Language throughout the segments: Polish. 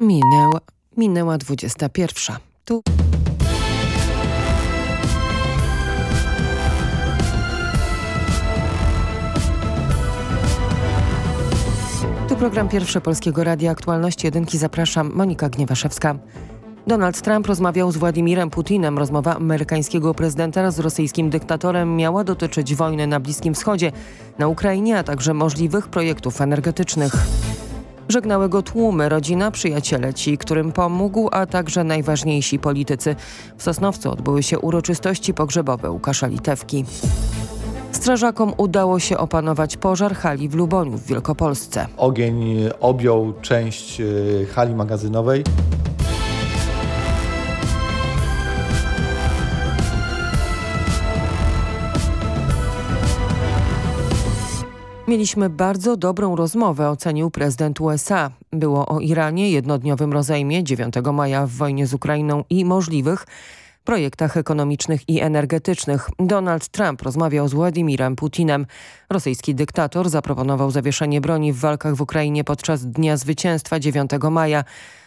Minęła, minęła 21. Tu... Tu program Pierwszy Polskiego Radia Aktualności Jedynki. Zapraszam, Monika Gniewaszewska. Donald Trump rozmawiał z Władimirem Putinem. Rozmowa amerykańskiego prezydenta z rosyjskim dyktatorem miała dotyczyć wojny na Bliskim Wschodzie, na Ukrainie, a także możliwych projektów energetycznych. Żegnały go tłumy, rodzina, przyjaciele, ci, którym pomógł, a także najważniejsi politycy. W Sosnowcu odbyły się uroczystości pogrzebowe Łukasza Litewki. Strażakom udało się opanować pożar hali w Luboniu w Wielkopolsce. Ogień objął część e, hali magazynowej. Mieliśmy bardzo dobrą rozmowę, ocenił prezydent USA. Było o Iranie, jednodniowym rozejmie 9 maja w wojnie z Ukrainą i możliwych projektach ekonomicznych i energetycznych. Donald Trump rozmawiał z Władimirem Putinem. Rosyjski dyktator zaproponował zawieszenie broni w walkach w Ukrainie podczas Dnia Zwycięstwa 9 maja.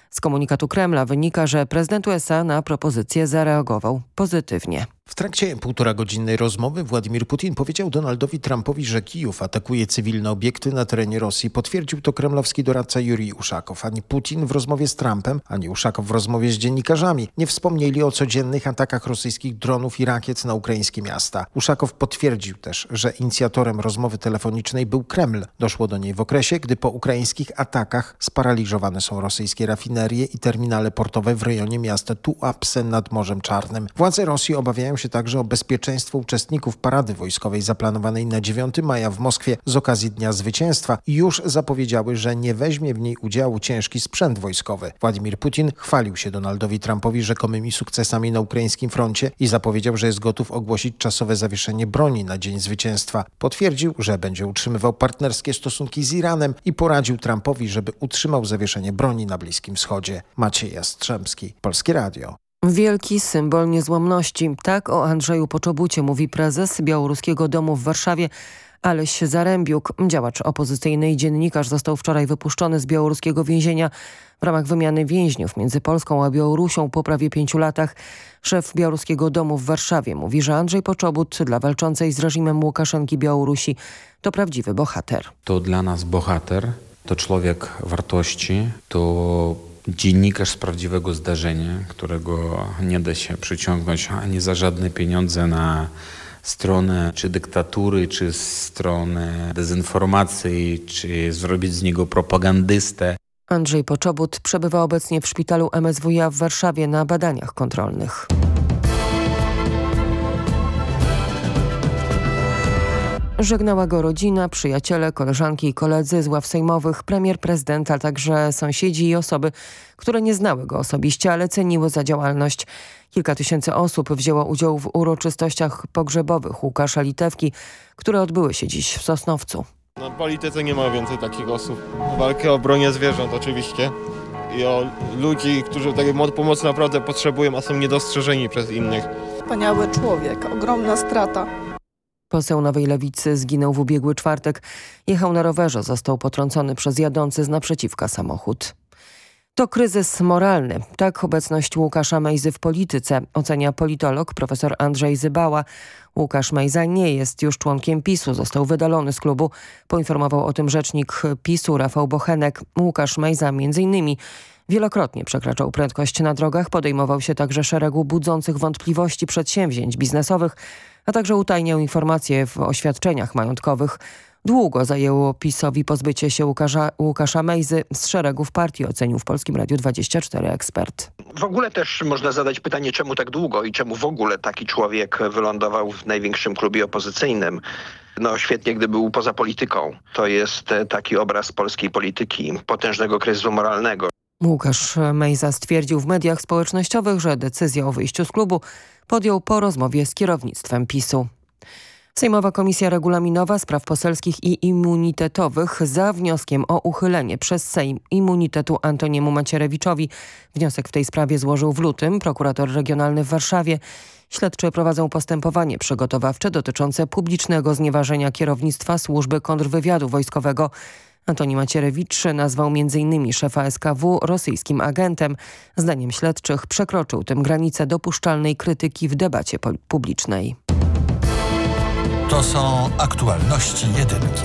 Z komunikatu Kremla wynika, że prezydent USA na propozycję zareagował pozytywnie. W trakcie półtora godzinnej rozmowy Władimir Putin powiedział Donaldowi Trumpowi, że Kijów atakuje cywilne obiekty na terenie Rosji. Potwierdził to kremlowski doradca Jurij Uszakow. Ani Putin w rozmowie z Trumpem, ani Uszakow w rozmowie z dziennikarzami nie wspomnieli o codziennych atakach rosyjskich dronów i rakiet na ukraińskie miasta. Uszakow potwierdził też, że inicjatorem rozmowy telefonicznej był Kreml. Doszło do niej w okresie, gdy po ukraińskich atakach sparaliżowane są rosyjskie rafinerie i terminale portowe w rejonie miasta Tuapse nad Morzem Czarnym. Władze Rosji obawiają się także o bezpieczeństwo uczestników parady wojskowej zaplanowanej na 9 maja w Moskwie z okazji Dnia Zwycięstwa i już zapowiedziały, że nie weźmie w niej udziału ciężki sprzęt wojskowy. Władimir Putin chwalił się Donaldowi Trumpowi rzekomymi sukcesami na ukraińskim froncie i zapowiedział, że jest gotów ogłosić czasowe zawieszenie broni na Dzień Zwycięstwa. Potwierdził, że będzie utrzymywał partnerskie stosunki z Iranem i poradził Trumpowi, żeby utrzymał zawieszenie broni na Bliskim Wschodzie. Maciej Jastrzębski, Polskie Radio. Wielki symbol niezłomności. Tak o Andrzeju Poczobucie mówi prezes Białoruskiego Domu w Warszawie Aleś Zarębiuk. Działacz opozycyjny i dziennikarz został wczoraj wypuszczony z białoruskiego więzienia w ramach wymiany więźniów między Polską a Białorusią po prawie pięciu latach. Szef Białoruskiego Domu w Warszawie mówi, że Andrzej Poczobut dla walczącej z reżimem Łukaszenki Białorusi to prawdziwy bohater. To dla nas bohater, to człowiek wartości, to dziennikarz z prawdziwego zdarzenia, którego nie da się przyciągnąć ani za żadne pieniądze na stronę czy dyktatury, czy stronę dezinformacji, czy zrobić z niego propagandystę. Andrzej Poczobut przebywa obecnie w szpitalu MSWiA w Warszawie na badaniach kontrolnych. Żegnała go rodzina, przyjaciele, koleżanki i koledzy z ław sejmowych, premier, prezydent, a także sąsiedzi i osoby, które nie znały go osobiście, ale ceniły za działalność. Kilka tysięcy osób wzięło udział w uroczystościach pogrzebowych Łukasza Litewki, które odbyły się dziś w Sosnowcu. Na polityce nie ma więcej takich osób. Walkę o bronię zwierząt oczywiście i o ludzi, którzy takiej pomocy naprawdę potrzebują, a są niedostrzeżeni przez innych. Wspaniały człowiek, ogromna strata. Poseł Nowej Lewicy zginął w ubiegły czwartek. Jechał na rowerze, został potrącony przez jadący z naprzeciwka samochód. To kryzys moralny. Tak obecność Łukasza Mejzy w polityce ocenia politolog profesor Andrzej Zybała. Łukasz Mejza nie jest już członkiem PiSu, został wydalony z klubu. Poinformował o tym rzecznik PiSu Rafał Bochenek. Łukasz Mejza między innymi Wielokrotnie przekraczał prędkość na drogach, podejmował się także szeregu budzących wątpliwości przedsięwzięć biznesowych, a także utajniał informacje w oświadczeniach majątkowych. Długo zajęło PiSowi pozbycie się Łukasza, Łukasza Mejzy z szeregów partii, ocenił w Polskim Radiu 24 ekspert. W ogóle też można zadać pytanie, czemu tak długo i czemu w ogóle taki człowiek wylądował w największym klubie opozycyjnym. No świetnie, gdyby był poza polityką. To jest taki obraz polskiej polityki, potężnego kryzysu moralnego. Łukasz Mejza stwierdził w mediach społecznościowych, że decyzję o wyjściu z klubu podjął po rozmowie z kierownictwem PiSu. Sejmowa Komisja Regulaminowa Spraw Poselskich i Immunitetowych za wnioskiem o uchylenie przez Sejm immunitetu Antoniemu Macierewiczowi. Wniosek w tej sprawie złożył w lutym prokurator regionalny w Warszawie. Śledczy prowadzą postępowanie przygotowawcze dotyczące publicznego znieważenia kierownictwa służby kontrwywiadu wojskowego Antoni Macierewicz nazwał m.in. szefa SKW rosyjskim agentem. Zdaniem śledczych przekroczył tym granicę dopuszczalnej krytyki w debacie publicznej. To są aktualności jedynki.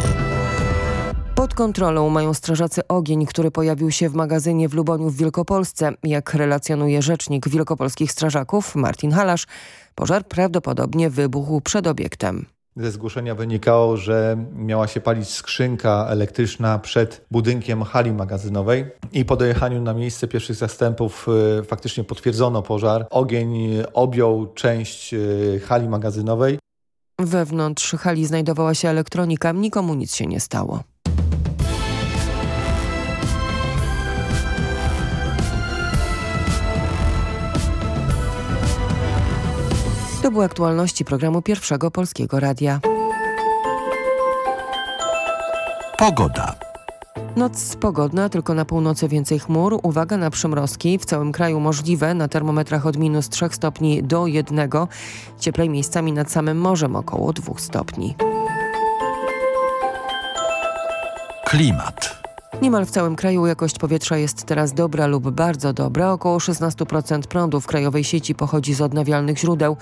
Pod kontrolą mają strażacy ogień, który pojawił się w magazynie w Luboniu w Wielkopolsce. Jak relacjonuje rzecznik wielkopolskich strażaków Martin Halasz, pożar prawdopodobnie wybuchł przed obiektem. Ze zgłoszenia wynikało, że miała się palić skrzynka elektryczna przed budynkiem hali magazynowej i po dojechaniu na miejsce pierwszych zastępów y, faktycznie potwierdzono pożar. Ogień objął część y, hali magazynowej. Wewnątrz hali znajdowała się elektronika, nikomu nic się nie stało. To były aktualności programu Pierwszego Polskiego Radia. Pogoda. Noc pogodna, tylko na północy więcej chmur. Uwaga na przymrozki. W całym kraju możliwe na termometrach od minus 3 stopni do 1. Cieplej miejscami nad samym morzem około 2 stopni. Klimat. Niemal w całym kraju jakość powietrza jest teraz dobra lub bardzo dobra. Około 16% prądu w krajowej sieci pochodzi z odnawialnych źródeł.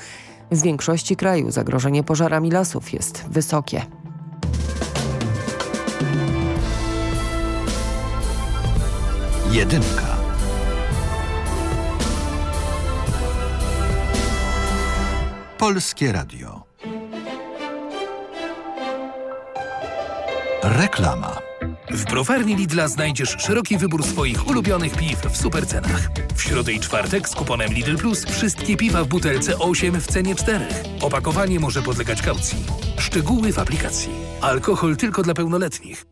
W większości kraju zagrożenie pożarami lasów jest wysokie. Jedynka. Polskie Radio. Reklama. W browarni Lidla znajdziesz szeroki wybór swoich ulubionych piw w supercenach. W środę i czwartek z kuponem Lidl Plus wszystkie piwa w butelce 8 w cenie 4. Opakowanie może podlegać kaucji. Szczegóły w aplikacji. Alkohol tylko dla pełnoletnich.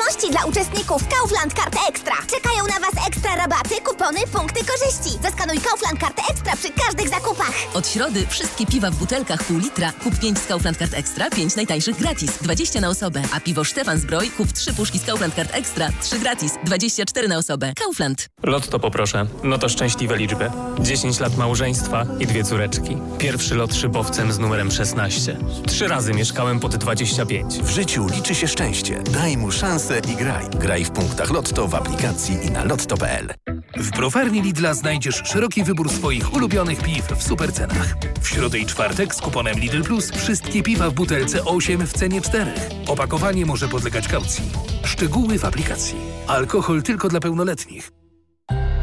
wiadomości dla uczestników Kaufland Kart Ekstra. Czekają na Was ekstra rabaty, kupony, punkty korzyści. Zaskanuj Kaufland Kart Ekstra przy każdych zakupach. Od środy wszystkie piwa w butelkach pół litra. Kup 5 z Kaufland Card Extra, 5 najtańszych gratis, 20 na osobę. A piwo Stefan Zbroj kup 3 puszki z Kaufland Card Extra, 3 gratis, 24 na osobę. Kaufland. Lotto poproszę. No to szczęśliwe liczby. 10 lat małżeństwa i dwie córeczki. Pierwszy lot szybowcem z numerem 16. Trzy razy mieszkałem pod 25. W życiu liczy się szczęście. Daj mu szansę i graj. Graj w punktach Lotto w aplikacji i na lotto.pl. W browarni Lidla znajdziesz szeroki wybór swoich ulubionych piw w supercenach. W środę i czwartek z kuponem Lidl Plus wszystkie piwa w butelce 8 w cenie 4. Opakowanie może podlegać kaucji. Szczegóły w aplikacji. Alkohol tylko dla pełnoletnich.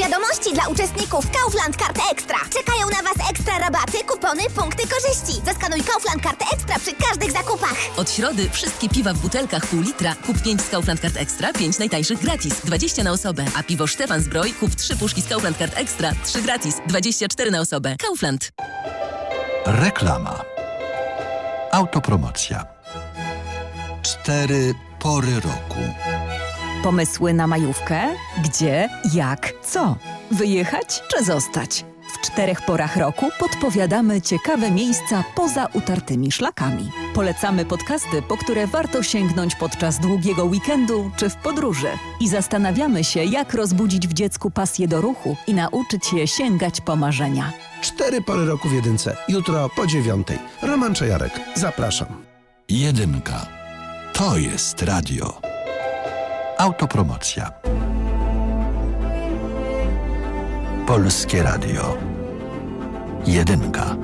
Ekstra wiadomości dla uczestników Kaufland Kart Ekstra. Czekają na Was ekstra rabaty, kupony, punkty korzyści. Zaskanuj Kaufland Kart Ekstra przy każdych zakupach. Od środy wszystkie piwa w butelkach pół litra. Kup 5 z Kaufland Card Extra, 5 najtańszych gratis, 20 na osobę. A piwo Stefan Zbroj kup 3 puszki z Kaufland Card Extra, 3 gratis, 24 na osobę. Kaufland. Reklama. Autopromocja. Cztery pory roku. Pomysły na majówkę? Gdzie, jak, co? Wyjechać czy zostać? W czterech porach roku podpowiadamy ciekawe miejsca poza utartymi szlakami. Polecamy podcasty, po które warto sięgnąć podczas długiego weekendu czy w podróży. I zastanawiamy się, jak rozbudzić w dziecku pasję do ruchu i nauczyć je sięgać po marzenia. Cztery pory roku w jedynce. Jutro po dziewiątej. Roman Czajarek. Zapraszam. Jedynka. To jest radio. Autopromocja. Polskie Radio. Jedynka.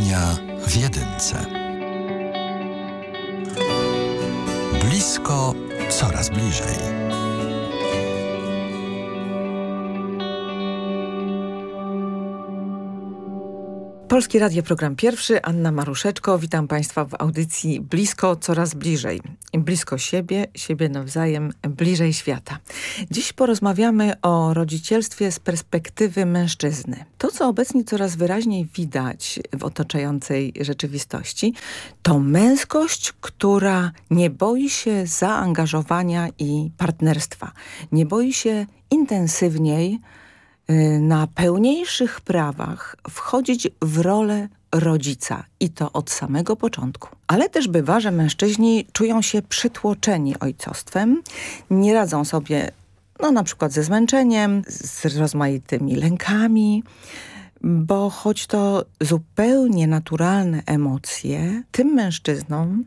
Wydarzenia w jedynce. Blisko, coraz bliżej. Polskie Radio, program pierwszy, Anna Maruszeczko. Witam Państwa w audycji Blisko, coraz bliżej. Blisko siebie, siebie nawzajem, bliżej świata. Dziś porozmawiamy o rodzicielstwie z perspektywy mężczyzny. To, co obecnie coraz wyraźniej widać w otaczającej rzeczywistości, to męskość, która nie boi się zaangażowania i partnerstwa. Nie boi się intensywniej na pełniejszych prawach wchodzić w rolę rodzica i to od samego początku. Ale też bywa, że mężczyźni czują się przytłoczeni ojcostwem, nie radzą sobie no na przykład ze zmęczeniem, z rozmaitymi lękami, bo choć to zupełnie naturalne emocje, tym mężczyznom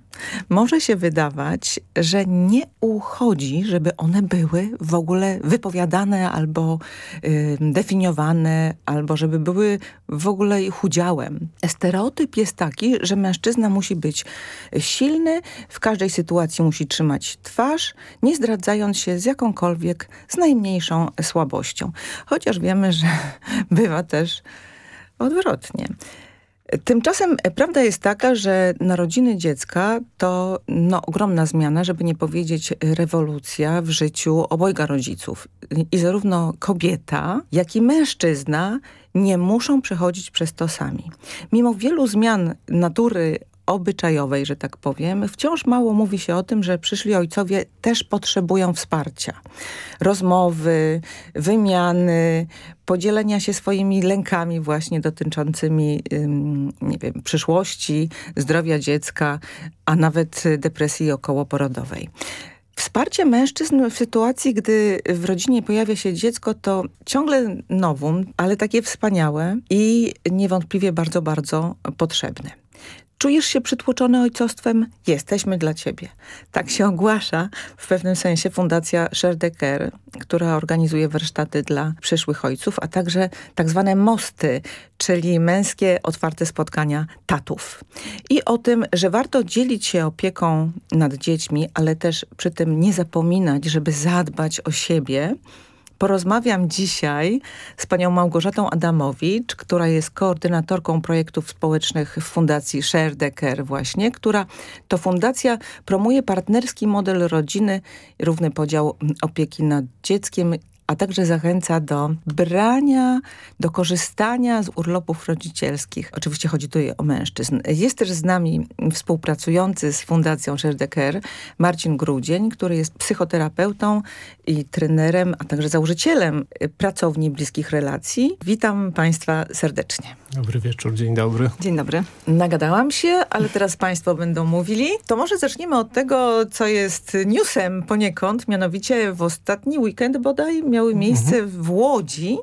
może się wydawać, że nie uchodzi, żeby one były w ogóle wypowiadane albo y, definiowane, albo żeby były w ogóle ich udziałem. Stereotyp jest taki, że mężczyzna musi być silny, w każdej sytuacji musi trzymać twarz, nie zdradzając się z jakąkolwiek, z najmniejszą słabością. Chociaż wiemy, że bywa też odwrotnie. Tymczasem prawda jest taka, że narodziny dziecka to no, ogromna zmiana, żeby nie powiedzieć rewolucja w życiu obojga rodziców. I zarówno kobieta, jak i mężczyzna nie muszą przechodzić przez to sami. Mimo wielu zmian natury obyczajowej, że tak powiem, wciąż mało mówi się o tym, że przyszli ojcowie też potrzebują wsparcia. Rozmowy, wymiany, podzielenia się swoimi lękami właśnie dotyczącymi nie wiem, przyszłości, zdrowia dziecka, a nawet depresji okołoporodowej. Wsparcie mężczyzn w sytuacji, gdy w rodzinie pojawia się dziecko, to ciągle nowum, ale takie wspaniałe i niewątpliwie bardzo, bardzo potrzebne. Czujesz się przytłoczony ojcostwem? Jesteśmy dla ciebie. Tak się ogłasza w pewnym sensie Fundacja Share the Care, która organizuje warsztaty dla przyszłych ojców, a także tak zwane mosty, czyli męskie otwarte spotkania tatów. I o tym, że warto dzielić się opieką nad dziećmi, ale też przy tym nie zapominać, żeby zadbać o siebie, Porozmawiam dzisiaj z panią Małgorzatą Adamowicz, która jest koordynatorką projektów społecznych w Fundacji Care właśnie, która to fundacja promuje partnerski model rodziny, równy podział opieki nad dzieckiem a także zachęca do brania, do korzystania z urlopów rodzicielskich. Oczywiście chodzi tutaj o mężczyzn. Jest też z nami współpracujący z Fundacją Share the Care Marcin Grudzień, który jest psychoterapeutą i trenerem, a także założycielem pracowni bliskich relacji. Witam Państwa serdecznie. Dobry wieczór, dzień dobry. Dzień dobry. Nagadałam się, ale teraz Państwo będą mówili. To może zacznijmy od tego, co jest newsem poniekąd, mianowicie w ostatni weekend bodaj miały miejsce mhm. w Łodzi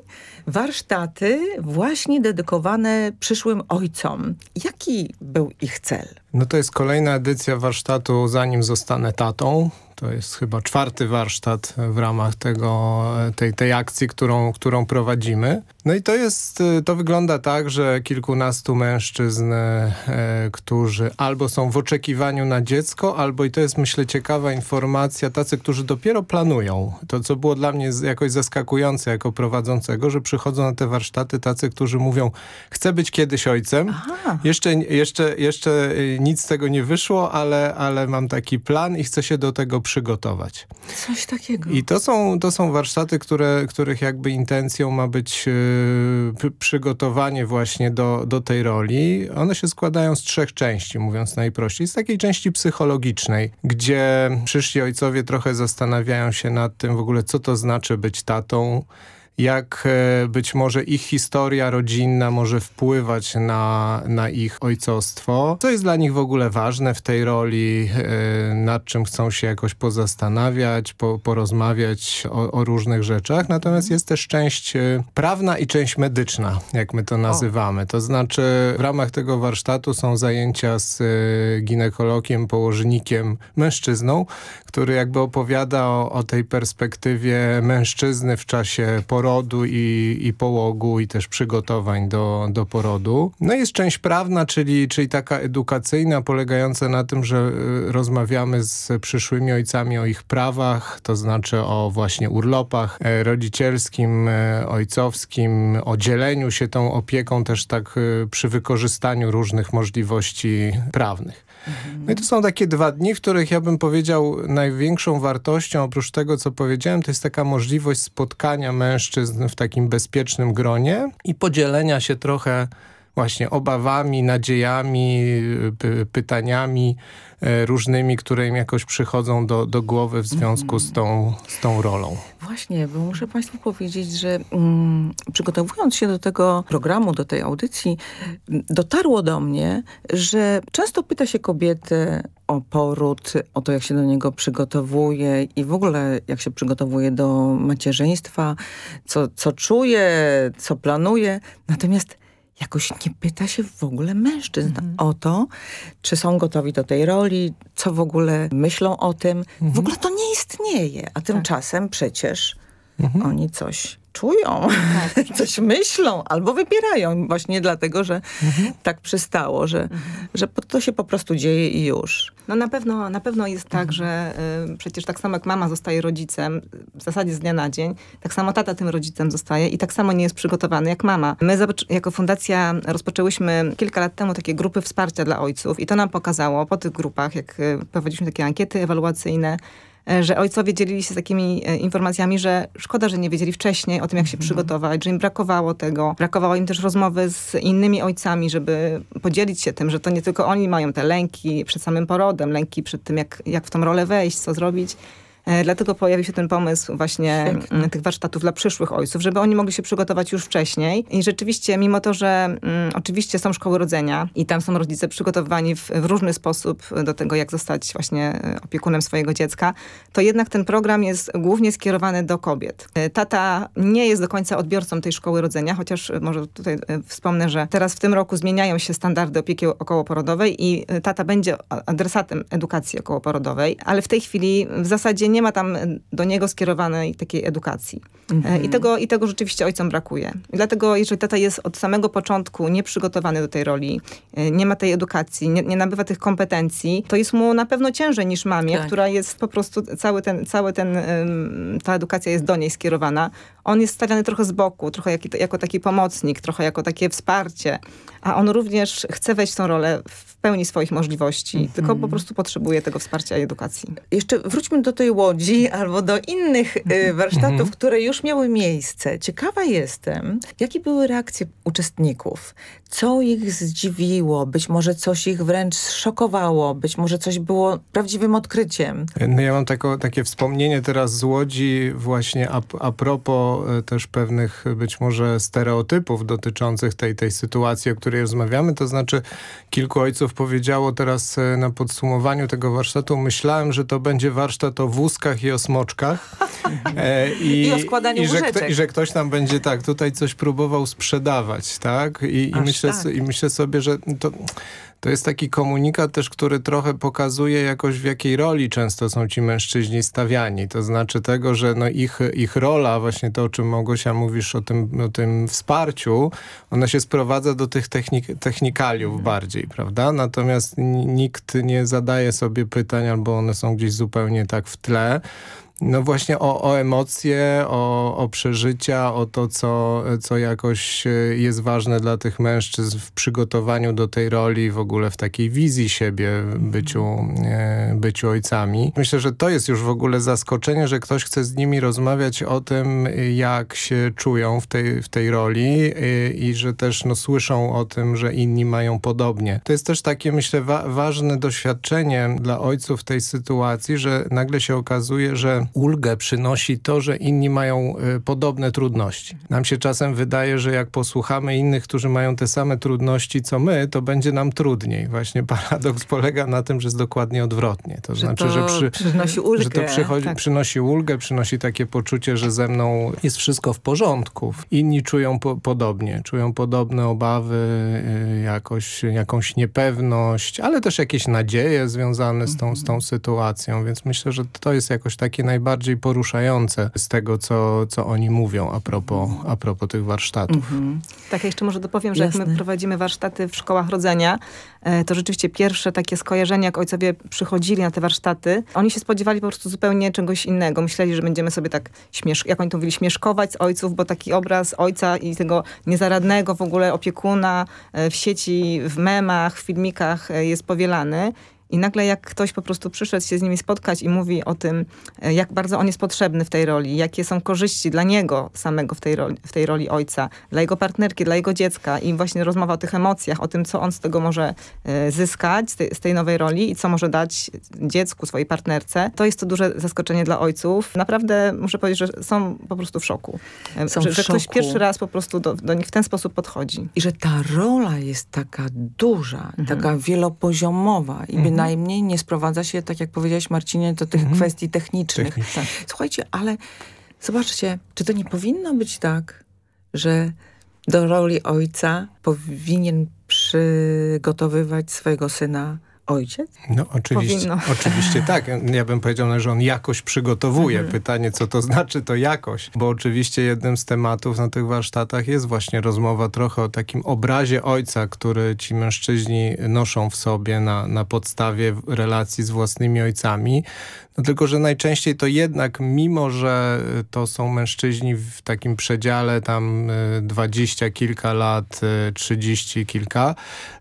warsztaty właśnie dedykowane przyszłym ojcom. Jaki był ich cel? No to jest kolejna edycja warsztatu Zanim zostanę tatą. To jest chyba czwarty warsztat w ramach tego, tej, tej akcji, którą, którą prowadzimy. No i to jest, to wygląda tak, że kilkunastu mężczyzn, e, którzy albo są w oczekiwaniu na dziecko, albo i to jest myślę ciekawa informacja, tacy, którzy dopiero planują. To, co było dla mnie jakoś zaskakujące jako prowadzącego, że przychodzą na te warsztaty tacy, którzy mówią, chcę być kiedyś ojcem. Jeszcze, jeszcze, jeszcze nic z tego nie wyszło, ale, ale mam taki plan i chcę się do tego przygotować. Coś takiego. I to są, to są warsztaty, które, których jakby intencją ma być yy, przygotowanie właśnie do, do tej roli. One się składają z trzech części, mówiąc najprościej. Z takiej części psychologicznej, gdzie przyszli ojcowie trochę zastanawiają się nad tym w ogóle, co to znaczy być tatą, jak e, być może ich historia rodzinna może wpływać na, na ich ojcostwo, co jest dla nich w ogóle ważne w tej roli, e, nad czym chcą się jakoś pozastanawiać, po, porozmawiać o, o, różnych rzeczach. Natomiast jest też część e, prawna i część medyczna, jak my to nazywamy. To znaczy w ramach tego warsztatu są zajęcia z ginekologiem, położnikiem, mężczyzną, który jakby opowiada o, o tej perspektywie mężczyzny w czasie porodu porodu i, i połogu i też przygotowań do, do porodu. No jest część prawna, czyli, czyli taka edukacyjna, polegająca na tym, że y, rozmawiamy z przyszłymi ojcami o ich prawach, to znaczy o właśnie urlopach e, rodzicielskim, e, ojcowskim, o dzieleniu się tą opieką też tak y, przy wykorzystaniu różnych możliwości prawnych. No i to są takie dwa dni, w których ja bym powiedział największą wartością, oprócz tego, co powiedziałem, to jest taka możliwość spotkania mężczyzn w takim bezpiecznym gronie i podzielenia się trochę właśnie obawami, nadziejami, py pytaniami e, różnymi, które im jakoś przychodzą do, do głowy w związku z tą, z tą rolą. Właśnie, bo muszę Państwu powiedzieć, że mm, przygotowując się do tego programu, do tej audycji, dotarło do mnie, że często pyta się kobietę o poród, o to, jak się do niego przygotowuje i w ogóle jak się przygotowuje do macierzyństwa, co, co czuje, co planuje. Natomiast jakoś nie pyta się w ogóle mężczyzn mhm. o to, czy są gotowi do tej roli, co w ogóle myślą o tym. Mhm. W ogóle to nie istnieje, a tymczasem tak. przecież mhm. oni coś czują, tak. coś myślą albo wybierają właśnie dlatego, że mhm. tak przystało, że, mhm. że to się po prostu dzieje i już. No na pewno, na pewno jest tak, mhm. że y, przecież tak samo jak mama zostaje rodzicem w zasadzie z dnia na dzień, tak samo tata tym rodzicem zostaje i tak samo nie jest przygotowany jak mama. My jako fundacja rozpoczęłyśmy kilka lat temu takie grupy wsparcia dla ojców i to nam pokazało po tych grupach, jak y, prowadziliśmy takie ankiety ewaluacyjne, że ojcowie dzielili się takimi e, informacjami, że szkoda, że nie wiedzieli wcześniej o tym, jak się mhm. przygotować, że im brakowało tego. Brakowało im też rozmowy z innymi ojcami, żeby podzielić się tym, że to nie tylko oni mają te lęki przed samym porodem, lęki przed tym, jak, jak w tą rolę wejść, co zrobić, E, dlatego pojawił się ten pomysł właśnie Świetnie. Tych warsztatów dla przyszłych ojców, żeby oni mogli się przygotować już wcześniej. I rzeczywiście, mimo to, że mm, oczywiście są szkoły rodzenia i tam są rodzice przygotowani w, w, różny sposób do tego, jak zostać właśnie e, opiekunem swojego dziecka, to jednak ten program jest głównie skierowany do kobiet. E, tata nie jest do końca odbiorcą tej szkoły rodzenia, chociaż może tutaj wspomnę, że teraz w tym roku zmieniają się standardy opieki okołoporodowej i tata będzie adresatem edukacji okołoporodowej, ale w tej chwili w zasadzie nie ma tam do niego skierowanej takiej edukacji. Mhm. I, tego, I tego rzeczywiście ojcom brakuje. I dlatego, jeżeli tata jest od samego początku nieprzygotowany do tej roli, e, nie ma tej edukacji, nie, nie nabywa tych kompetencji, to jest mu na pewno ciężej niż mamie, tak. która jest po prostu, cały ten, cały ten, ta edukacja jest do niej skierowana. On jest stawiany trochę z boku, trochę jak, jako taki pomocnik, trochę jako takie wsparcie, a on również chce wejść w tą rolę w pełni swoich możliwości, mm -hmm. tylko po prostu potrzebuje tego wsparcia i edukacji. Jeszcze wróćmy do tej Łodzi albo do innych y, warsztatów, mm -hmm. które już miały miejsce. Ciekawa jestem, jakie były reakcje uczestników? Co ich zdziwiło? Być może coś ich wręcz szokowało, być może coś było prawdziwym odkryciem. No ja mam tako, takie wspomnienie teraz z Łodzi właśnie a, a propos e, też pewnych być może stereotypów dotyczących tej, tej sytuacji, o której rozmawiamy. To znaczy kilku ojców powiedziało teraz e, na podsumowaniu tego warsztatu, myślałem, że to będzie warsztat o wózkach i o smoczkach. E, i, I o składaniu i że, kto, I że ktoś tam będzie tak, tutaj coś próbował sprzedawać, tak? I, i myślę, tak. I myślę sobie, że to to jest taki komunikat też, który trochę pokazuje jakoś w jakiej roli często są ci mężczyźni stawiani. To znaczy tego, że no ich, ich rola, właśnie to o czym Małgosia mówisz, o tym, o tym wsparciu, ona się sprowadza do tych technik, technikaliów mhm. bardziej, prawda? Natomiast nikt nie zadaje sobie pytań albo one są gdzieś zupełnie tak w tle. No właśnie o, o emocje, o, o przeżycia, o to, co, co jakoś e, jest ważne dla tych mężczyzn w przygotowaniu do tej roli, w ogóle w takiej wizji siebie, byciu, e, byciu ojcami. Myślę, że to jest już w ogóle zaskoczenie, że ktoś chce z nimi rozmawiać o tym, jak się czują w tej, w tej roli i, e, i że też no, słyszą o tym, że inni mają podobnie. To jest też takie, myślę, wa ważne doświadczenie dla ojców w tej sytuacji, że nagle się okazuje, że ulgę przynosi to, że inni mają y, podobne trudności. Nam się czasem wydaje, że jak posłuchamy innych, którzy mają te same trudności co my, to będzie nam trudniej. Właśnie paradoks polega na tym, że jest dokładnie odwrotnie. To że znaczy, to że, przy, przynosi ulgę. że to przychodzi, tak. przynosi ulgę, przynosi takie poczucie, że ze mną jest wszystko w porządku. Inni czują po, podobnie, czują podobne obawy, y, jakoś, jakąś niepewność, ale też jakieś nadzieje związane z tą, z tą sytuacją, więc myślę, że to jest jakoś takie naj, najbardziej poruszające z tego, co, co oni mówią a propos, a propos tych warsztatów. Mhm. Tak, ja jeszcze może dopowiem, że jak my prowadzimy warsztaty w szkołach rodzenia, e, to rzeczywiście pierwsze takie skojarzenia, jak ojcowie przychodzili na te warsztaty, oni się spodziewali po prostu zupełnie czegoś innego. Myśleli, że będziemy sobie tak, śmiesz jak oni to mówili, śmieszkować z ojców, bo taki obraz ojca i tego niezaradnego w ogóle opiekuna e, w sieci, w memach, w filmikach e, jest powielany. I nagle jak ktoś po prostu przyszedł się z nimi spotkać i mówi o tym, e, jak bardzo on jest potrzebny w tej roli, jakie są korzyści dla niego samego w tej roli, w tej roli ojca, dla jego partnerki, dla jego dziecka i właśnie rozmowa o tych emocjach, o tym, co on z tego może e, zyskać, z tej, z tej nowej roli i co może dać dziecku, swojej partnerce, to jest to duże zaskoczenie dla ojców. Naprawdę muszę powiedzieć, że są po prostu w szoku. E, Są że, w że ktoś pierwszy raz po prostu do, do nich w ten sposób podchodzi. I że ta rola jest taka duża, taka wielopoziomowa i Mhm. Bynajmniej nie sprowadza się, tak jak powiedziałeś Marcinie, do tych kwestii technicznych. Technicznych. Słuchajcie, ale zobaczcie, czy to nie powinno być tak, że do roli ojca powinien przygotowywać swojego syna ojciec? No oczywiście, Powinno. oczywiście tak. Ja bym powiedział, że on jakoś przygotowuje. Mhm. Pytanie, co to znaczy, to jakoś. Bo oczywiście jednym z tematów na tych warsztatach jest właśnie rozmowa trochę o takim obrazie ojca, który ci mężczyźni noszą w sobie na, na podstawie relacji z własnymi ojcami. No tylko, że najczęściej to jednak, mimo że to są mężczyźni w takim przedziale tam y, dwadzieścia kilka lat, y, trzydzieści kilka,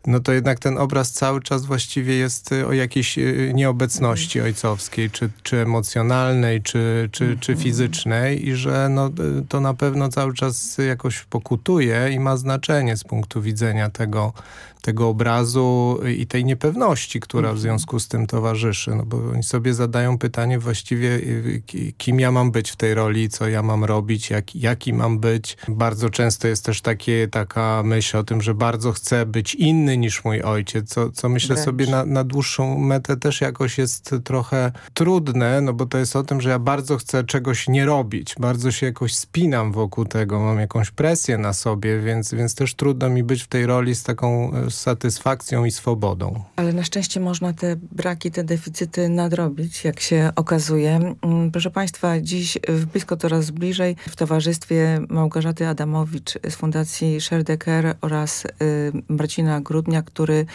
no to jednak ten obraz cały czas właściwie jest y, o jakiejś nieobecności ojcowskiej, czy, czy emocjonalnej, czy, czy, czy fizycznej i że no, to na pewno cały czas jakoś pokutuje i ma znaczenie z punktu widzenia tego, tego obrazu i tej niepewności, która w związku z tym towarzyszy. No bo oni sobie zadają pytanie właściwie, y, ki- kim ja mam być w tej roli, co ja mam robić, jak, jaki mam być. Bardzo często jest też takie, taka myśl o tym, że bardzo chcę być inny niż mój ojciec, co, co myślę Wręcz. sobie na, na dłuższą metę też jakoś jest trochę trudne, no bo to jest o tym, że ja bardzo chcę czegoś nie robić, bardzo się jakoś spinam wokół tego, mam jakąś presję na sobie, więc, więc też trudno mi być w tej roli z taką e, satysfakcją i swobodą. Ale na szczęście można te braki, te deficyty nadrobić, jak się okazuje. Mm, Proszę Państwa, dziś w Blisko Coraz Bliżej w towarzystwie Małgorzaty Adamowicz z Fundacji Sherdecker oraz y, Marcina Grudnia, który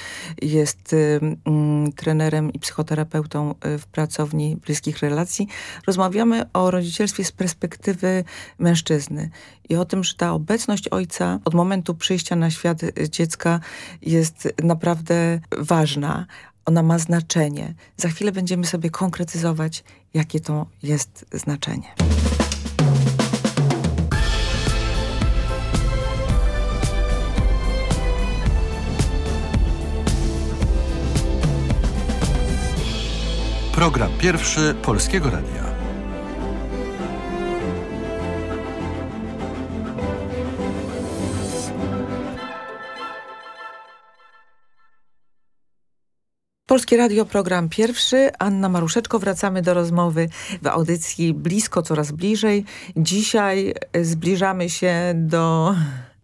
jest y, mm, trenerem i psychoterapeutą y, w pracowni bliskich relacji. Rozmawiamy o rodzicielstwie z perspektywy mężczyzny i o tym, że ta obecność ojca od momentu przyjścia na świat dziecka jest naprawdę ważna. Ona ma znaczenie. Za chwilę będziemy sobie konkretyzować, jakie to jest znaczenie. Program pierwszy Polskiego Radia. Polskie Radio, program pierwszy. Anna Maruszeczko. Wracamy do rozmowy w audycji Blisko, coraz bliżej. Dzisiaj zbliżamy się do,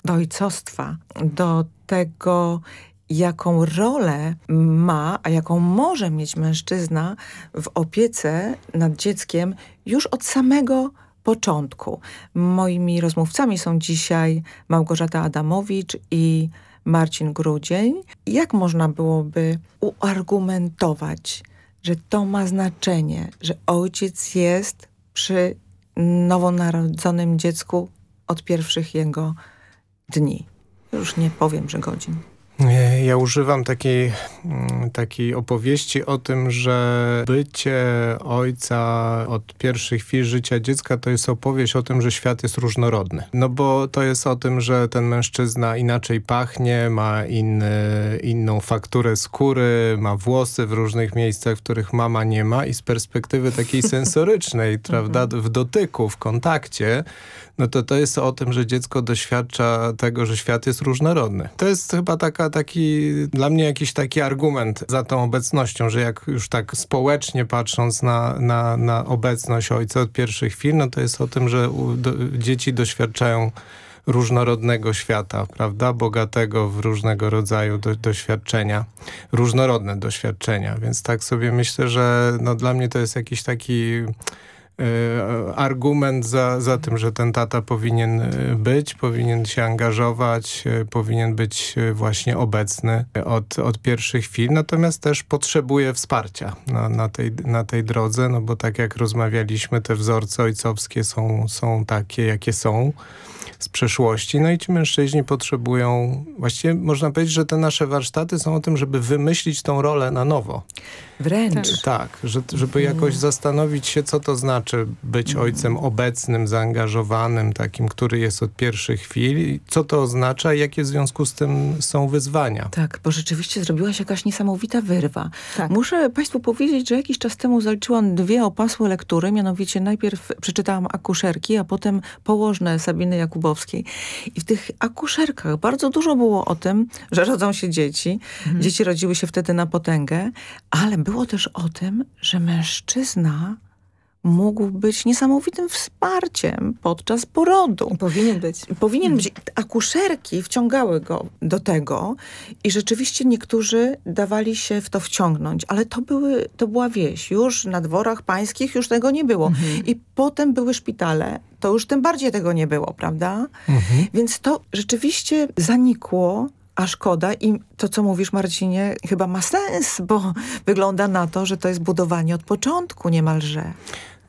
do ojcostwa, do tego, jaką rolę ma, a jaką może mieć mężczyzna w opiece nad dzieckiem już od samego początku. Moimi rozmówcami są dzisiaj Małgorzata Adamowicz i Marcin Grudzień. Jak można byłoby uargumentować, że to ma znaczenie, że ojciec jest przy nowonarodzonym dziecku od pierwszych jego dni? Już nie powiem, że godzin. Nie, Ja używam takiej, mm, takiej opowieści o tym, że bycie ojca od pierwszych chwil życia dziecka to jest opowieść o tym, że świat jest różnorodny. No bo to jest o tym, że ten mężczyzna inaczej pachnie, ma inny, inną fakturę skóry, ma włosy w różnych miejscach, w których mama nie ma i z perspektywy takiej sensorycznej, prawda, w dotyku, w kontakcie, no to to jest o tym, że dziecko doświadcza tego, że świat jest różnorodny. To jest chyba taka, taki, dla mnie jakiś taki argument za tą obecnością, że jak już tak społecznie patrząc na, na, na obecność ojca od pierwszych chwil, no to jest o tym, że u, do, dzieci doświadczają różnorodnego świata, prawda? Bogatego w różnego rodzaju do, doświadczenia, różnorodne doświadczenia. Więc tak sobie myślę, że no dla mnie to jest jakiś taki argument za, za tym, że ten tata powinien e, być, powinien się angażować, e, powinien być e, właśnie obecny od, od pierwszych chwil, natomiast też potrzebuje wsparcia na, na, tej, na tej drodze, no bo tak jak rozmawialiśmy, te wzorce ojcowskie są, są takie, jakie są z przeszłości. No i ci mężczyźni potrzebują, właściwie można powiedzieć, że te nasze warsztaty są o tym, żeby wymyślić tą rolę na nowo. Wręcz. Tak, że, żeby jakoś zastanowić się, co to znaczy być ojcem obecnym, zaangażowanym, takim, który jest od pierwszych chwil, co to oznacza i jakie w związku z tym są wyzwania. Tak, bo rzeczywiście zrobiła się jakaś niesamowita wyrwa. Tak. Muszę Państwu powiedzieć, że jakiś czas temu zaliczyłam dwie opasłe lektury, mianowicie najpierw przeczytałam akuszerki, a potem położne Sabiny Jakubowskiej. I w tych akuszerkach bardzo dużo było o tym, że rodzą się dzieci. Mhm. Dzieci rodziły się wtedy na potęgę, ale było też o tym, że mężczyzna mógł być niesamowitym wsparciem podczas porodu. Powinien być. Powinien być. Akuszerki wciągały go do tego i rzeczywiście niektórzy dawali się w to wciągnąć, ale to, były, to była wieś. Już na dworach pańskich już tego nie było. I potem były szpitale, to już tym bardziej tego nie było, prawda? Więc to rzeczywiście zanikło, a szkoda i to, co mówisz Marcinie, chyba ma sens, bo wygląda na to, że to jest budowanie od początku niemalże.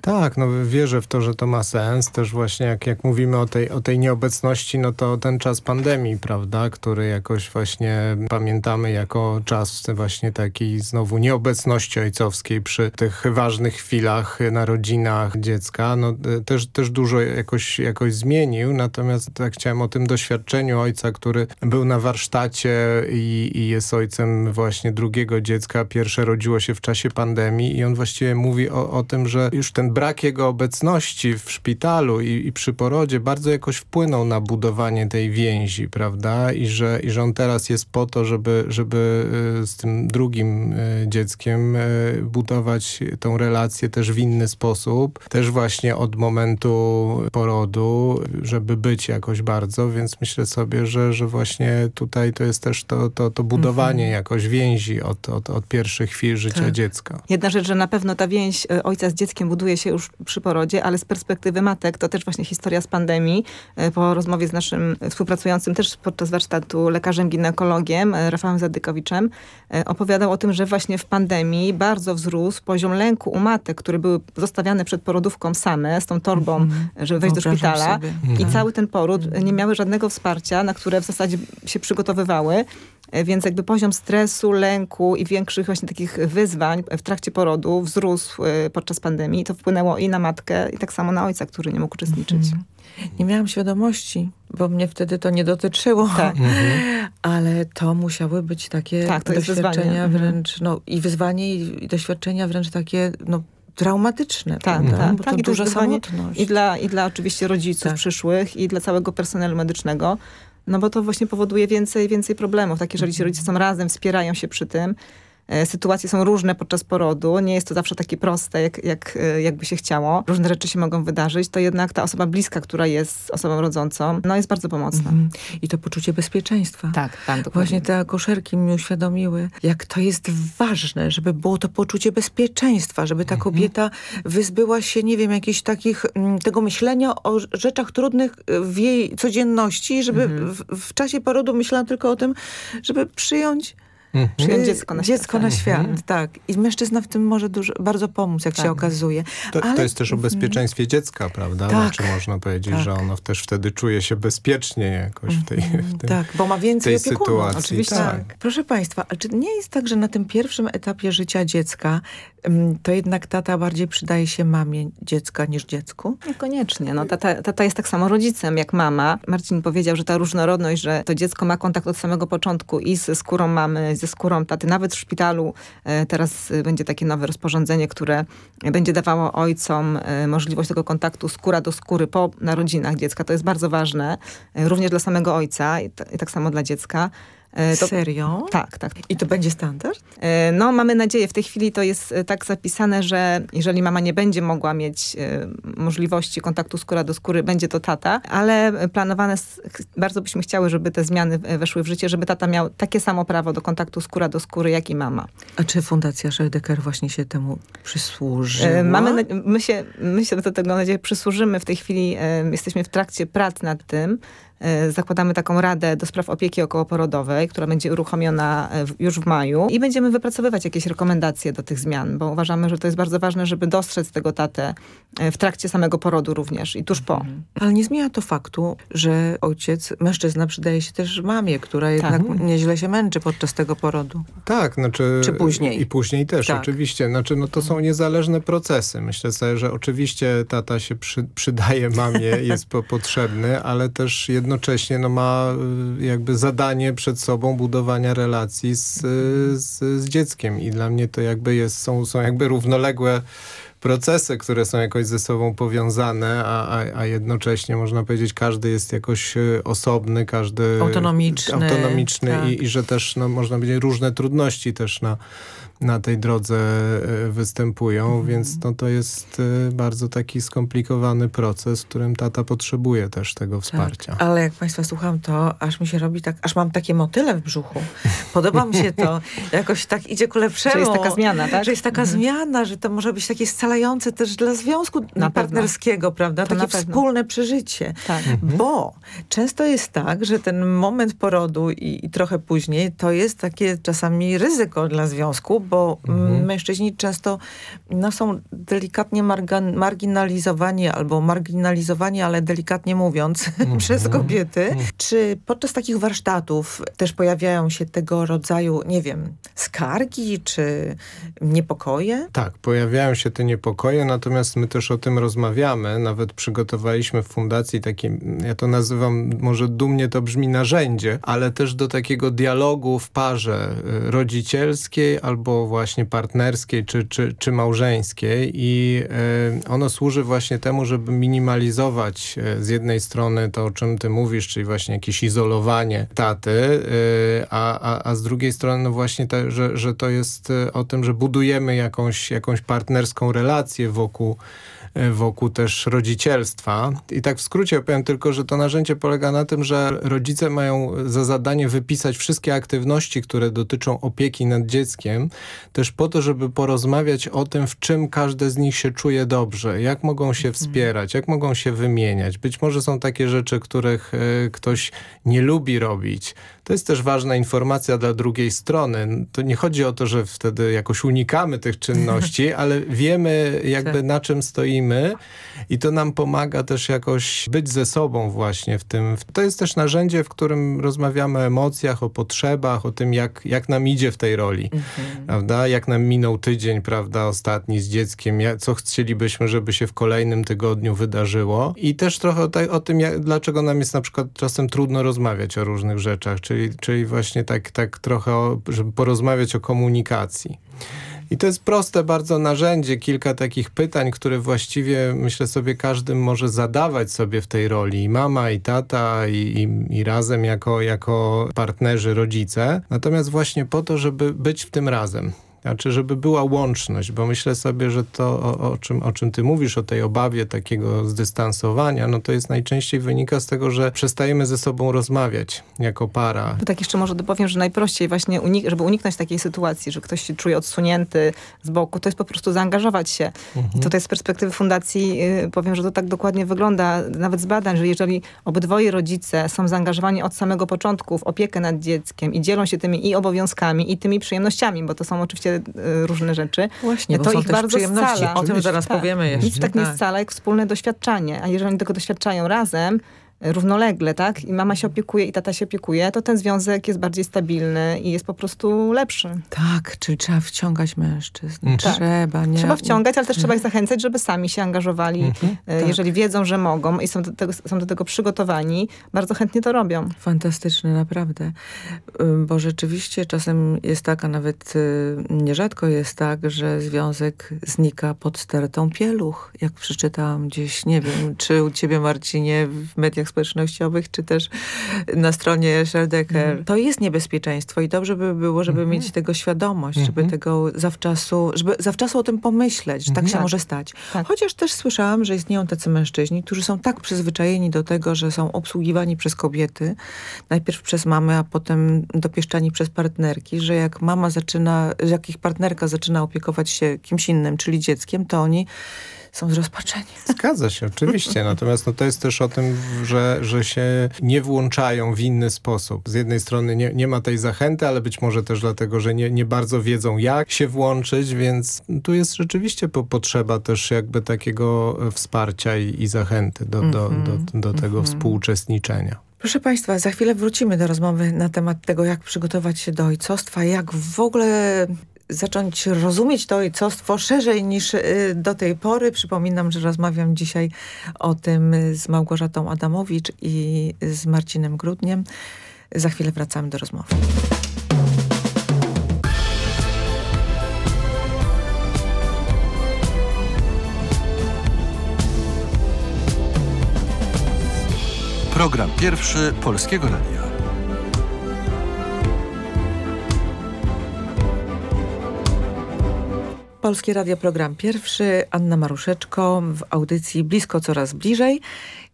Tak, no wierzę w to, że to ma sens. Też właśnie jak, jak mówimy o tej, o tej nieobecności, no to ten czas pandemii, prawda, który jakoś właśnie pamiętamy jako czas właśnie takiej znowu nieobecności ojcowskiej przy tych ważnych chwilach, narodzinach dziecka, no też, też dużo jakoś, jakoś zmienił. Natomiast tak chciałem o tym doświadczeniu ojca, który był na warsztacie i, i jest ojcem właśnie drugiego dziecka. Pierwsze rodziło się w czasie pandemii i on właściwie mówi o, o tym, że już ten brak jego obecności w szpitalu i, i przy porodzie bardzo jakoś wpłynął na budowanie tej więzi, prawda? I że, i że on teraz jest po to, żeby, żeby y, z tym drugim y, dzieckiem y, budować tą relację też w inny sposób. Też właśnie od momentu porodu, żeby być jakoś bardzo, więc myślę sobie, że, że właśnie tutaj to jest też to, to, to budowanie jakoś więzi od, od, od pierwszych chwil życia Tak. dziecka. Jedna rzecz, że na pewno ta więź ojca z dzieckiem buduje się już przy porodzie, ale z perspektywy matek to też właśnie historia z pandemii. E, Po rozmowie z naszym współpracującym też podczas warsztatu lekarzem ginekologiem e, Rafałem Zadykowiczem e, opowiadał o tym, że właśnie w pandemii bardzo wzrósł poziom lęku u matek, które były zostawiane przed porodówką same z tą torbą, żeby wejść do Wyobrażam szpitala sobie. i Mhm. cały ten poród nie miały żadnego wsparcia, na które w zasadzie się przygotowywały. E, Więc jakby poziom stresu, lęku i większych właśnie takich wyzwań w trakcie porodu wzrósł e, podczas pandemii. To wpłynęło i na matkę, i tak samo na ojca, który nie mógł uczestniczyć. Nie miałam świadomości, bo mnie wtedy to nie dotyczyło. Tak. Ale to musiały być takie Tak, doświadczenia. Mhm. wręcz, no i wyzwanie i, i doświadczenia wręcz takie, no traumatyczne, Tak, prawda? tak, Bo tak. to I duża samotność. I dla, I dla oczywiście rodziców przyszłych, i dla całego personelu medycznego. No bo to właśnie powoduje więcej, więcej problemów. Tak, jeżeli rodzice są razem, wspierają się przy tym, sytuacje są różne podczas porodu, nie jest to zawsze takie proste, jak, jak, e, jakby się chciało. Różne rzeczy się mogą wydarzyć, to jednak ta osoba bliska, która jest osobą rodzącą, no jest bardzo pomocna. Mhm. I to poczucie bezpieczeństwa. Tak, tak, dokładnie. Właśnie te koszerki mi uświadomiły, jak to jest ważne, żeby było to poczucie bezpieczeństwa, żeby ta kobieta wyzbyła się, nie wiem, jakichś takich, mm, tego myślenia o rzeczach trudnych w jej codzienności, żeby w, w czasie porodu myślała tylko o tym, żeby przyjąć Przyjąć y, dziecko na dziecko świat. na tak. świat, Mhm. tak. I mężczyzna w tym może dużo, bardzo pomóc, jak się Tak. okazuje. To, to Ale- jest też o bezpieczeństwie dziecka, prawda? Tak. Znaczy można powiedzieć, Tak. że ono też wtedy czuje się bezpiecznie jakoś w tej, w tym, Tak, bo ma więcej tej opiekunów. sytuacji. Oczywiście. Tak. Proszę Państwa, a czy nie jest tak, że na tym pierwszym etapie życia dziecka to jednak tata bardziej przydaje się mamie dziecka niż dziecku? Niekoniecznie. No, tata, tata jest tak samo rodzicem jak mama. Marcin powiedział, że ta różnorodność, że to dziecko ma kontakt od samego początku i ze skórą mamy, ze skórą taty. Nawet w szpitalu e, teraz e, będzie takie nowe rozporządzenie, które będzie dawało ojcom e, możliwość tego kontaktu skóra do skóry po narodzinach dziecka. To jest bardzo ważne, również dla samego ojca i, i tak samo dla dziecka. E, to, Serio? Tak, tak. I to będzie standard? E, No, mamy nadzieję. W tej chwili to jest e, tak zapisane, że jeżeli mama nie będzie mogła mieć możliwości kontaktu skóra do skóry, będzie to tata, ale planowane, bardzo byśmy chciały, żeby te zmiany weszły w życie, żeby tata miał takie samo prawo do kontaktu skóra do skóry, jak i mama. A czy Fundacja Scheidecker właśnie się temu przysłużyła? E, Mamy, my, się, my się do tego mam nadzieję przysłużymy. W tej chwili jesteśmy w trakcie prac nad tym. E, Zakładamy taką radę do spraw opieki okołoporodowej, która będzie uruchomiona e, już w maju i będziemy wypracowywać jakieś rekomendacje do tych zmian, bo uważamy, że to jest bardzo ważne, żeby dostrzec tego tatę e, w trakcie samego porodu również i tuż po. Ale nie zmienia to faktu, że ojciec, mężczyzna przydaje się też mamie, która jednak Tak. nieźle się męczy podczas tego porodu. Tak, znaczy... Czy później? I później też, Tak. oczywiście. Znaczy, no to są niezależne procesy. Myślę sobie, że oczywiście tata się przy, przydaje mamie, jest po, potrzebny, ale też jednocześnie no, ma y, jakby zadanie przed sobą budowania relacji z, z, z dzieckiem i dla mnie to jakby jest, są, są jakby równoległe procesy, które są jakoś ze sobą powiązane, a, a, a jednocześnie można powiedzieć, każdy jest jakoś y, osobny, każdy Autonomiczny, autonomiczny tak. i, i że też no, można powiedzieć różne trudności też na, na tej drodze e, występują, Mhm. więc no, to jest e, bardzo taki skomplikowany proces, w którym tata potrzebuje też tego wsparcia. Tak, ale jak Państwa słucham, to aż mi się robi tak, aż mam takie motyle w brzuchu. Podoba mi się to. Jakoś tak idzie ku lepszemu. Że jest taka zmiana, tak? Że jest taka Mhm. zmiana, że to może być takie scalające też dla związku Na partnerskiego, prawda? To takie pewno. wspólne przeżycie. Tak. Bo często jest tak, że ten moment porodu i, i trochę później to jest takie czasami ryzyko dla związku, bo mm, mężczyźni często no, są delikatnie marginalizowani albo marginalizowani, ale delikatnie mówiąc, przez kobiety. Czy podczas takich warsztatów też pojawiają się tego rodzaju, nie wiem, skargi czy niepokoje? Tak, pojawiają się te niepokoje, natomiast my też o tym rozmawiamy. Nawet przygotowaliśmy w fundacji takie, ja to nazywam, może dumnie to brzmi narzędzie, ale też do takiego dialogu w parze y, rodzicielskiej albo właśnie partnerskiej czy, czy, czy małżeńskiej i y, ono służy właśnie temu, żeby minimalizować y, z jednej strony to, o czym ty mówisz, czyli właśnie jakieś izolowanie taty, y, a, a, a z drugiej strony właśnie, te, że, że to jest o tym, że budujemy jakąś, jakąś partnerską relację wokół wokół też rodzicielstwa. I tak w skrócie powiem tylko, że to narzędzie polega na tym, że rodzice mają za zadanie wypisać wszystkie aktywności, które dotyczą opieki nad dzieckiem, też po to, żeby porozmawiać o tym, w czym każde z nich się czuje dobrze, jak mogą się wspierać, jak mogą się wymieniać. Być może są takie rzeczy, których y, ktoś nie lubi robić. To jest też ważna informacja dla drugiej strony. To nie chodzi o to, że wtedy jakoś unikamy tych czynności, ale wiemy jakby na czym stoimy i to nam pomaga też jakoś być ze sobą właśnie w tym. To jest też narzędzie, w którym rozmawiamy o emocjach, o potrzebach, o tym jak, jak nam idzie w tej roli, prawda? Jak nam minął tydzień, prawda, ostatni z dzieckiem, co chcielibyśmy, żeby się w kolejnym tygodniu wydarzyło i też trochę o, o tym, jak, dlaczego nam jest na przykład czasem trudno rozmawiać o różnych rzeczach, czyli, czyli właśnie tak, tak trochę, o, żeby porozmawiać o komunikacji. I to jest proste bardzo narzędzie, kilka takich pytań, które właściwie myślę sobie każdy może zadawać sobie w tej roli. I mama, i tata, i, i, i razem jako, jako partnerzy, rodzice. Natomiast właśnie po to, żeby być w tym razem. Znaczy, żeby była łączność, bo myślę sobie, że to, o, o, czym, o czym ty mówisz, o tej obawie takiego zdystansowania, no to jest najczęściej wynika z tego, że przestajemy ze sobą rozmawiać jako para. To tak jeszcze może dopowiem, że najprościej właśnie, unik żeby uniknąć takiej sytuacji, że ktoś się czuje odsunięty z boku, to jest po prostu zaangażować się. I tutaj z perspektywy fundacji y, powiem, że to tak dokładnie wygląda, nawet z badań, że jeżeli obydwoje rodzice są zaangażowani od samego początku w opiekę nad dzieckiem i dzielą się tymi i obowiązkami, i tymi przyjemnościami, bo to są oczywiście y, różne rzeczy, Właśnie, bo to są ich też bardzo przyjemności. scala. O tym zaraz powiemy jeszcze, Nic tak nie tak. scala jak wspólne doświadczanie, a jeżeli oni tego doświadczają razem, równolegle, tak? I mama się opiekuje i tata się opiekuje, to ten związek jest bardziej stabilny i jest po prostu lepszy. Tak, czyli trzeba wciągać mężczyzn. Tak. Trzeba, nie? Trzeba wciągać, ale też trzeba ich zachęcać, żeby sami się angażowali. Mhm, E, tak. Jeżeli wiedzą, że mogą i są do, tego, są do tego przygotowani, bardzo chętnie to robią. Fantastyczne, naprawdę. Ym, Bo rzeczywiście czasem jest tak, a nawet y, nierzadko jest tak, że związek znika pod stertą pieluch. Jak przeczytałam gdzieś, nie wiem, czy u ciebie Marcinie w mediach społecznościowych, czy też na stronie Sherdecker. Mhm. To jest niebezpieczeństwo i dobrze by było, żeby Mhm. mieć tego świadomość, żeby Mhm. tego zawczasu, żeby zawczasu o tym pomyśleć, że tak się Mhm. może stać. Chociaż też słyszałam, że istnieją tacy mężczyźni, którzy są tak przyzwyczajeni do tego, że są obsługiwani przez kobiety, najpierw przez mamy, a potem dopieszczani przez partnerki, że jak mama zaczyna, jak ich partnerka zaczyna opiekować się kimś innym, czyli dzieckiem, to oni są zrozpaczeni. Zgadza się, oczywiście. Natomiast no, to jest też o tym, że, że się nie włączają w inny sposób. Z jednej strony nie, nie ma tej zachęty, ale być może też dlatego, że nie, nie bardzo wiedzą, jak się włączyć, więc tu jest rzeczywiście po, potrzeba też jakby takiego e, wsparcia i, i zachęty do, do, Mhm. do, do tego współuczestniczenia. Proszę Państwa, za chwilę wrócimy do rozmowy na temat tego, jak przygotować się do ojcostwa, jak w ogóle zacząć rozumieć to ojcostwo szerzej niż y, do tej pory. Przypominam, że rozmawiam dzisiaj o tym z Małgorzatą Adamowicz i z Marcinem Grudniem. Za chwilę wracamy do rozmowy. Program pierwszy Polskiego Radia. Polskie Radio, program pierwszy. Anna Maruszeczko w audycji Blisko Coraz Bliżej.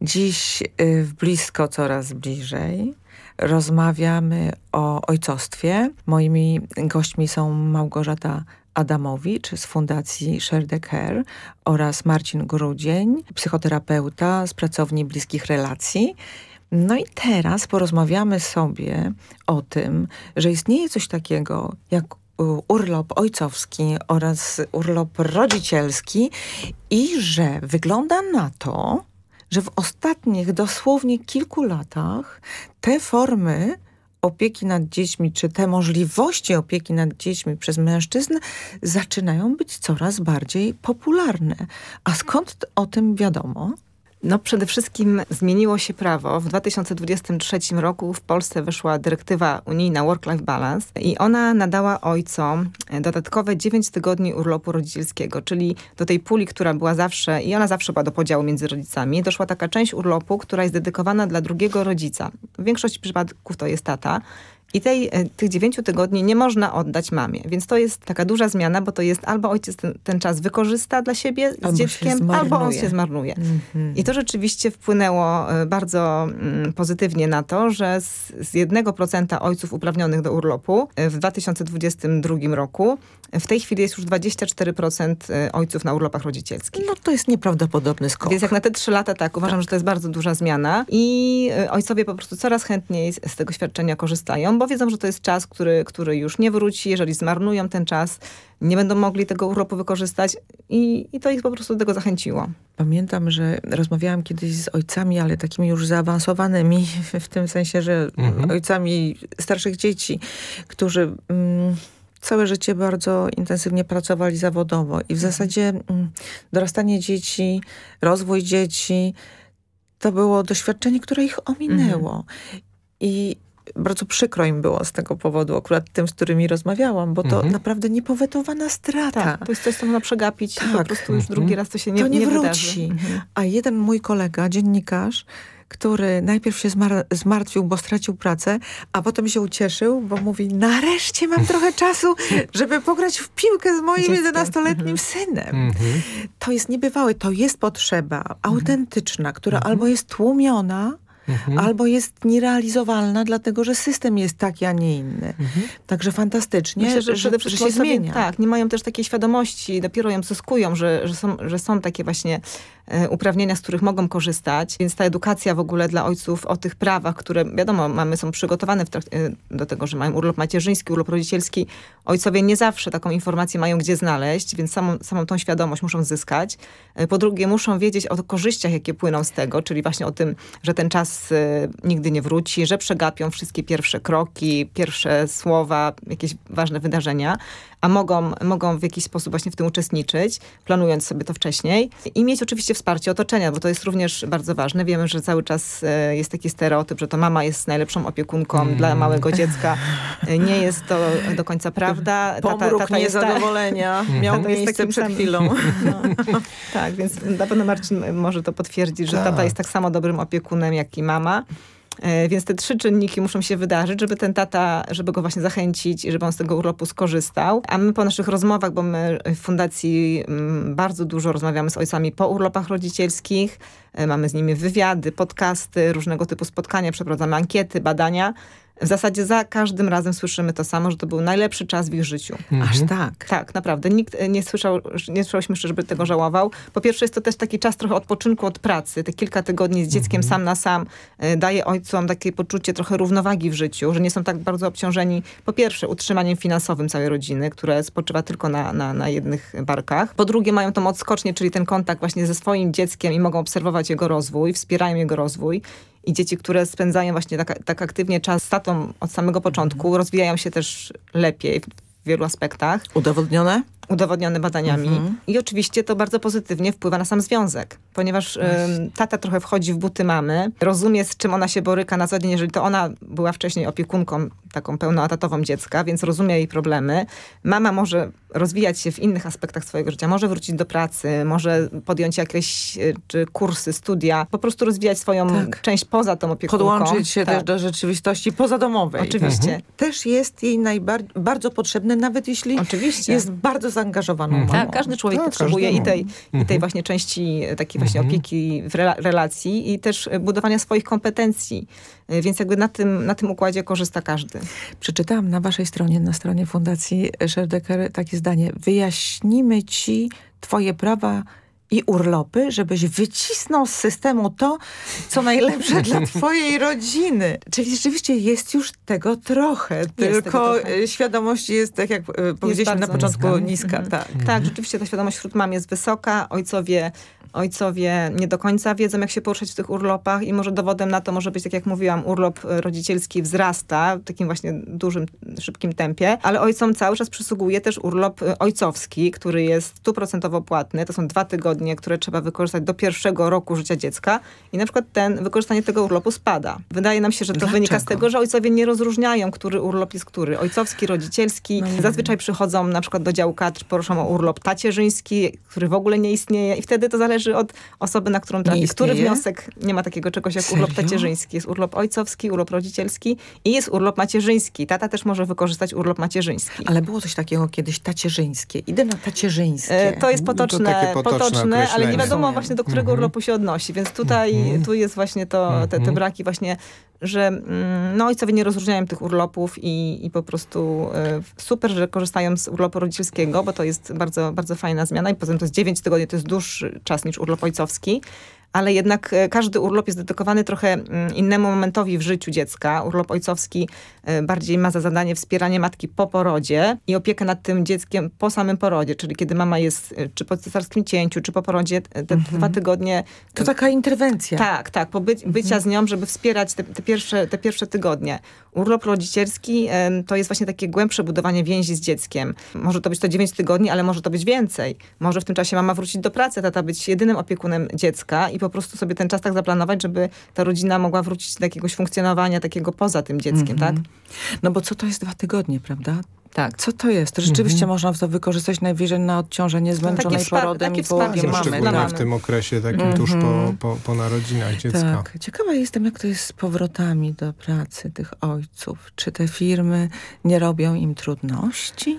Dziś y, w Blisko Coraz Bliżej rozmawiamy o ojcostwie. Moimi gośćmi są Małgorzata Adamowicz z Fundacji Share the Care oraz Marcin Grudzień, psychoterapeuta z pracowni bliskich relacji. No i teraz porozmawiamy sobie o tym, że istnieje coś takiego jak urlop ojcowski oraz urlop rodzicielski i że wygląda na to, że w ostatnich dosłownie kilku latach te formy opieki nad dziećmi, czy te możliwości opieki nad dziećmi przez mężczyzn zaczynają być coraz bardziej popularne. A skąd o tym wiadomo? No przede wszystkim zmieniło się prawo. W 2023 roku w Polsce weszła dyrektywa unijna Work-Life Balance i ona nadała ojcom dodatkowe 9 tygodni urlopu rodzicielskiego, czyli do tej puli, która była zawsze, i ona zawsze była do podziału między rodzicami, doszła taka część urlopu, która jest dedykowana dla drugiego rodzica. W większości przypadków to jest tata. I tej, e, tych dziewięciu tygodni nie można oddać mamie. Więc to jest taka duża zmiana, bo to jest albo ojciec ten, ten czas wykorzysta dla siebie z Albo dzieckiem, albo on się zmarnuje. Mhm. I to rzeczywiście wpłynęło e, bardzo mm, pozytywnie na to, że z, z 1% ojców uprawnionych do urlopu e, w 2022 roku w tej chwili jest już 24% e, ojców na urlopach rodzicielskich. No to jest nieprawdopodobny skok. Więc jak na te trzy lata, tak, uważam, że to jest bardzo duża zmiana i ojcowie po prostu coraz chętniej z, z tego świadczenia korzystają, bo wiedzą, że to jest czas, który, który już nie wróci. Jeżeli zmarnują ten czas, nie będą mogli tego urlopu wykorzystać i, i to ich po prostu do tego zachęciło. Pamiętam, że rozmawiałam kiedyś z ojcami, ale takimi już zaawansowanymi, w tym sensie, że Mhm. ojcami starszych dzieci, którzy mm, całe życie bardzo intensywnie pracowali zawodowo i w zasadzie mm, dorastanie dzieci, rozwój dzieci, to było doświadczenie, które ich ominęło. I bardzo przykro im było z tego powodu, akurat tym, z którymi rozmawiałam, bo to Mhm. naprawdę niepowetowana strata. Tak, to jest coś, co można przegapić i po Tak. prostu już drugi raz to się nie, to nie, nie wróci. Mhm. A jeden mój kolega, dziennikarz, który najpierw się zmar- zmartwił, bo stracił pracę, a potem się ucieszył, bo mówi, nareszcie mam trochę czasu, żeby pograć w piłkę z moim Dzieckiem. 11-letnim synem. Mhm. To jest niebywałe, to jest potrzeba autentyczna, która albo jest tłumiona, Mhm. albo jest nierealizowalna, dlatego że system jest taki, a nie inny. Także fantastycznie, Myślę, że, że, że wszystkim się zmienia. Tak, nie mają też takiej świadomości, dopiero ją zyskują, że, że, są, że są takie właśnie uprawnienia, z których mogą korzystać. Więc ta edukacja w ogóle dla ojców o tych prawach, które wiadomo, mamy są przygotowane e, do tego, że mają urlop macierzyński, urlop rodzicielski. Ojcowie nie zawsze taką informację mają gdzie znaleźć, więc samą, samą tą świadomość muszą zyskać. E, Po drugie, muszą wiedzieć o korzyściach, jakie płyną z tego, czyli właśnie o tym, że ten czas e, nigdy nie wróci, że przegapią wszystkie pierwsze kroki, pierwsze słowa, jakieś ważne wydarzenia. A mogą, mogą w jakiś sposób właśnie w tym uczestniczyć, planując sobie to wcześniej. I mieć oczywiście wsparcie otoczenia, bo to jest również bardzo ważne. Wiemy, że cały czas e, jest taki stereotyp, że to mama jest najlepszą opiekunką Mm. dla małego dziecka. Nie jest to do końca prawda. Pomruk niezadowolenia miał tata jest miejsce przed samym- chwilą. No. tak, więc na pewno Marcin może to potwierdzić, że Tak. tata jest tak samo dobrym opiekunem, jak i mama. E, Więc te trzy czynniki muszą się wydarzyć, żeby ten tata, żeby go właśnie zachęcić i żeby on z tego urlopu skorzystał. A my po naszych rozmowach, bo my w fundacji mm, bardzo dużo rozmawiamy z ojcami po urlopach rodzicielskich, e, mamy z nimi wywiady, podcasty, różnego typu spotkania, przeprowadzamy ankiety, badania. W zasadzie za każdym razem słyszymy to samo, że to był najlepszy czas w ich życiu. Aż tak. Tak, naprawdę. Nikt e, nie słyszał, nie słyszałyśmy jeszcze, żeby tego żałował. Po pierwsze jest to też taki czas trochę odpoczynku od pracy. Te kilka tygodni z dzieckiem sam na sam e, daje ojcom takie poczucie trochę równowagi w życiu, że nie są tak bardzo obciążeni po pierwsze utrzymaniem finansowym całej rodziny, które spoczywa tylko na, na, na jednych barkach. Po drugie mają tą odskocznię, czyli ten kontakt właśnie ze swoim dzieckiem i mogą obserwować jego rozwój, wspierają jego rozwój. I dzieci, które spędzają właśnie tak, tak aktywnie czas z tatą od samego początku, rozwijają się też lepiej w wielu aspektach. Udowodnione? Udowodnione badaniami. Mhm. I oczywiście to bardzo pozytywnie wpływa na sam związek, ponieważ em, tata trochę wchodzi w buty mamy, rozumie z czym ona się boryka na co dzień, jeżeli to ona była wcześniej opiekunką taką pełnoetatową dziecka, więc rozumie jej problemy. Mama może rozwijać się w innych aspektach swojego życia, może wrócić do pracy, może podjąć jakieś e, czy kursy, studia, po prostu rozwijać swoją Tak. część poza tą opiekunką. Podłączyć się Tak. też do rzeczywistości pozadomowej. Oczywiście. Mhm. Też jest jej najbardziej bardzo potrzebny, nawet jeśli Oczywiście. jest bardzo zaangażowaną mamą. Tak, każdy człowiek Tak, potrzebuje i tej, i tej Mhm. właśnie części e, takiej właśnie opieki w rela- relacji i też e, budowania swoich kompetencji. E, Więc jakby na tym, na tym układzie korzysta każdy. Przeczytałam na waszej stronie, na stronie Fundacji Scherdecker takie zdanie. Wyjaśnimy ci twoje prawa i urlopy, żebyś wycisnął z systemu to, co najlepsze dla twojej rodziny. Czyli rzeczywiście jest już tego trochę, tylko tego trochę. e, świadomość jest, tak jak e, powiedzieliśmy na początku, niska. niska. Mhm. tak. Tak, rzeczywiście ta świadomość wśród mam jest wysoka. Ojcowie, ojcowie nie do końca wiedzą, jak się poruszać w tych urlopach i może dowodem na to może być, tak jak mówiłam, urlop e, rodzicielski wzrasta w takim właśnie dużym, szybkim tempie, ale ojcom cały czas przysługuje też urlop ojcowski, który jest stuprocentowo płatny. To są dwa tygodnie, które trzeba wykorzystać do pierwszego roku życia dziecka i na przykład ten, wykorzystanie tego urlopu spada. Wydaje nam się, że to Dlaczego? wynika z tego, że ojcowie nie rozróżniają, który urlop jest który. Ojcowski, rodzicielski. No. Zazwyczaj przychodzą na przykład do działu kadr, proszą o urlop tacierzyński, który w ogóle nie istnieje i wtedy to zależy od osoby, na którą trafi. Który wniosek nie ma takiego czegoś jak urlop Serio? tacierzyński. Jest urlop ojcowski, urlop rodzicielski i jest urlop macierzyński. Tata też może wykorzystać urlop macierzyński. Ale było coś takiego kiedyś tacierzyńskie. Idę na tacierzyńskie. E, To jest potoczne, takie potoczne potoczne ale nie wiadomo Rozumiem. właśnie do którego Mhm. urlopu się odnosi. Więc tutaj Mhm. tu jest właśnie to, te, te Mhm. braki właśnie, że mm, no, ojcowie nie rozróżniają tych urlopów i, i po prostu e, super, że korzystają z urlopu rodzicielskiego, bo to jest bardzo, bardzo fajna zmiana i poza tym to jest 9 tygodni, to jest dłuższy czas niż urlop ojcowski. Ale jednak e, każdy urlop jest dedykowany trochę mm, innemu momentowi w życiu dziecka. Urlop ojcowski e, bardziej ma za zadanie wspieranie matki po porodzie i opiekę nad tym dzieckiem po samym porodzie, czyli kiedy mama jest e, czy po cesarskim cięciu, czy po porodzie, te, te dwa tygodnie To taka interwencja. tak, tak, po by, bycia z nią, żeby wspierać te, te, pierwsze, te pierwsze tygodnie. Urlop rodzicielski to jest właśnie takie głębsze budowanie więzi z dzieckiem. Może to być to 9 tygodni, ale może to być więcej. Może w tym czasie mama wrócić do pracy, tata być jedynym opiekunem dziecka i po prostu sobie ten czas tak zaplanować, żeby ta rodzina mogła wrócić do jakiegoś funkcjonowania takiego poza tym dzieckiem, Mhm. tak? No bo co to jest dwa tygodnie, prawda? Tak. Co to jest? To rzeczywiście Mhm. można to wykorzystać najwyżej na odciążenie zmęczonej wspar- porodem takie i mamy. Szczególnie mamy. w tym okresie takim Mhm. tuż po, po, po narodzinach dziecka. Tak. Ciekawa jestem, jak to jest z powrotami do pracy tych ojców. Czy te firmy nie robią im trudności?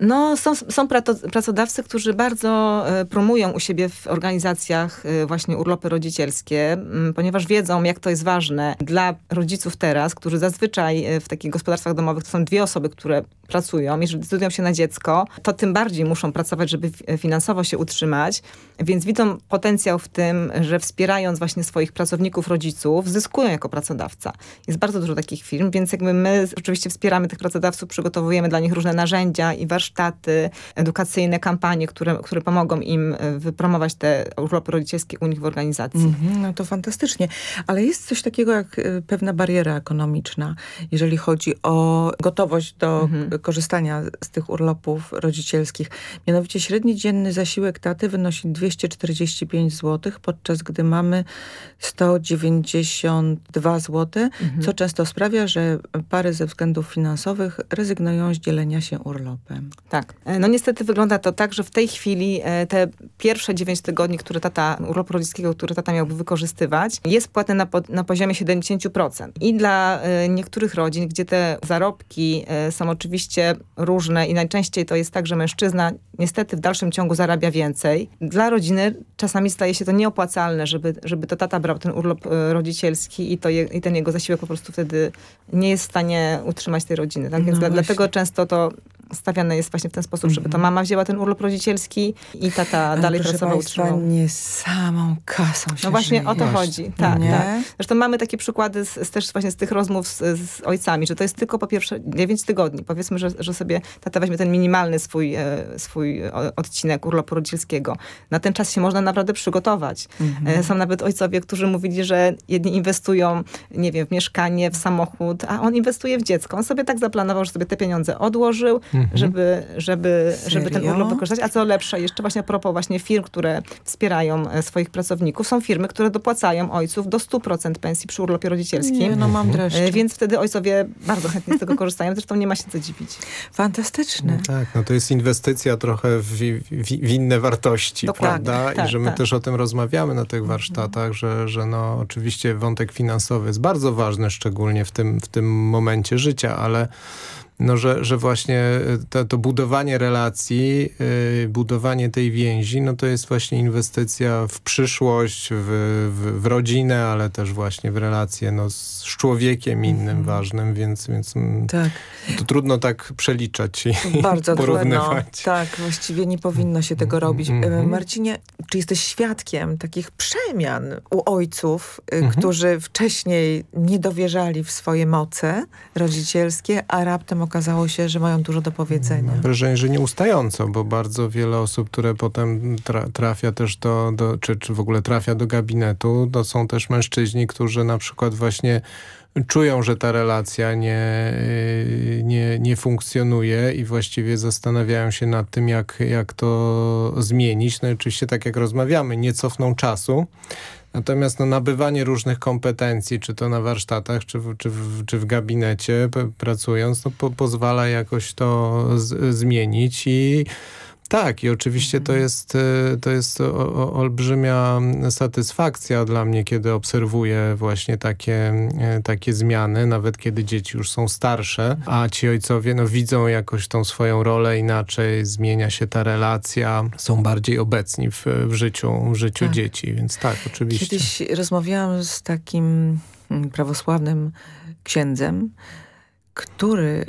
No, są, są pracodawcy, którzy bardzo e, promują u siebie w organizacjach e, właśnie urlopy rodzicielskie, m, ponieważ wiedzą, jak to jest ważne dla rodziców teraz, którzy zazwyczaj e, w takich gospodarstwach domowych to są dwie osoby, które pracują. Jeżeli decydują się na dziecko, to tym bardziej muszą pracować, żeby fi- finansowo się utrzymać, więc widzą potencjał w tym, że wspierając właśnie swoich pracowników, rodziców, zyskują jako pracodawca. Jest bardzo dużo takich firm, więc jakby my oczywiście wspieramy tych pracodawców, przygotowujemy dla nich różne narzędzia i warsztaty, edukacyjne kampanie, które, które pomogą im e, wypromować te urlopy rodzicielskie u nich w organizacji. Mhm, no to fantastycznie. Ale jest coś takiego jak y, pewna bariera ekonomiczna, jeżeli chodzi o gotowość do Mhm. Korzystania z tych urlopów rodzicielskich. Mianowicie średni dzienny zasiłek taty wynosi 245 zł, podczas gdy mamy 192 zł, Mhm. co często sprawia, że pary ze względów finansowych rezygnują z dzielenia się urlopem. Tak. E, No niestety wygląda to tak, że w tej chwili e, te pierwsze 9 tygodni, które tata, urlopu rodzickiego, który tata miałby wykorzystywać, jest płatny na, po, na poziomie 70%. I dla e, niektórych rodzin, gdzie te zarobki są oczywiście różne i najczęściej to jest tak, że mężczyzna niestety w dalszym ciągu zarabia więcej, dla rodziny czasami staje się to nieopłacalne, żeby, żeby to tata brał ten urlop e, rodzicielski i, to je, i ten jego zasiłek po prostu wtedy nie jest w stanie utrzymać tej rodziny. Tak? Więc No dla, właśnie. dlatego często to stawiane jest właśnie w ten sposób, żeby to mama wzięła ten urlop rodzicielski i tata Ale dalej pracował, Państwa, utrzymał. nie samą kasą się No właśnie żyje. o to chodzi. Tak, Nie? tak. Zresztą mamy takie przykłady z, z też właśnie z tych rozmów z, z ojcami, że to jest tylko po pierwsze 9 tygodni. Powiedzmy, że, że sobie tata weźmie ten minimalny swój, e, swój o- odcinek urlopu rodzicielskiego. Na ten czas się można naprawdę przygotować. Mhm. E, Są nawet ojcowie, którzy mówili, że jedni inwestują, nie wiem, w mieszkanie, w samochód, a on inwestuje w dziecko. On sobie tak zaplanował, że sobie te pieniądze odłożył, Mhm. żeby, żeby, żeby ten urlop wykorzystać. A co lepsze, jeszcze właśnie a propos właśnie firm, które wspierają e, swoich pracowników, są firmy, które dopłacają ojców do 100% pensji przy urlopie rodzicielskim. Nie, no mam dreszcze. E, Więc wtedy ojcowie bardzo chętnie z tego korzystają. Zresztą nie ma się co dziwić. Fantastyczne. Tak, no to jest inwestycja trochę w, w, w inne wartości, Dokładnie, prawda? tak, I że my tak. też o tym rozmawiamy na tych warsztatach, że, że no oczywiście wątek finansowy jest bardzo ważny, szczególnie w tym, w tym momencie życia, ale no, że, że właśnie to, to budowanie relacji, yy, budowanie tej więzi, no to jest właśnie inwestycja w przyszłość, w, w, w rodzinę, ale też właśnie w relacje no, z człowiekiem innym ważnym, więc, więc mm, Tak. to trudno tak przeliczać i Bardzo trudno. porównywać. Tak, właściwie nie powinno się tego robić. Mhm. E, Marcinie, czy jesteś świadkiem takich przemian u ojców, e, Mhm. którzy wcześniej nie dowierzali w swoje moce rodzicielskie, a raptem okazało się, że mają dużo do powiedzenia? Mam wrażenie, że nieustająco, bo bardzo wiele osób, które potem tra trafia też do, do czy, czy w ogóle trafia do gabinetu, to są też mężczyźni, którzy na przykład właśnie czują, że ta relacja nie, y, nie, nie funkcjonuje i właściwie zastanawiają się nad tym, jak, jak to zmienić. No i oczywiście tak jak rozmawiamy, nie cofną czasu, Natomiast no, nabywanie różnych kompetencji, czy to na warsztatach, czy w, czy w, czy w gabinecie pracując, no, po, pozwala jakoś to z, zmienić i tak, i oczywiście to jest, e, to jest olbrzymia satysfakcja dla mnie, kiedy obserwuję właśnie takie, e, takie zmiany, nawet kiedy dzieci już są starsze, a ci ojcowie no, widzą jakoś tą swoją rolę inaczej, zmienia się ta relacja, są bardziej obecni w, w życiu, w życiu Tak. dzieci, więc tak, oczywiście. Kiedyś rozmawiałam z takim mm, prawosławnym księdzem, który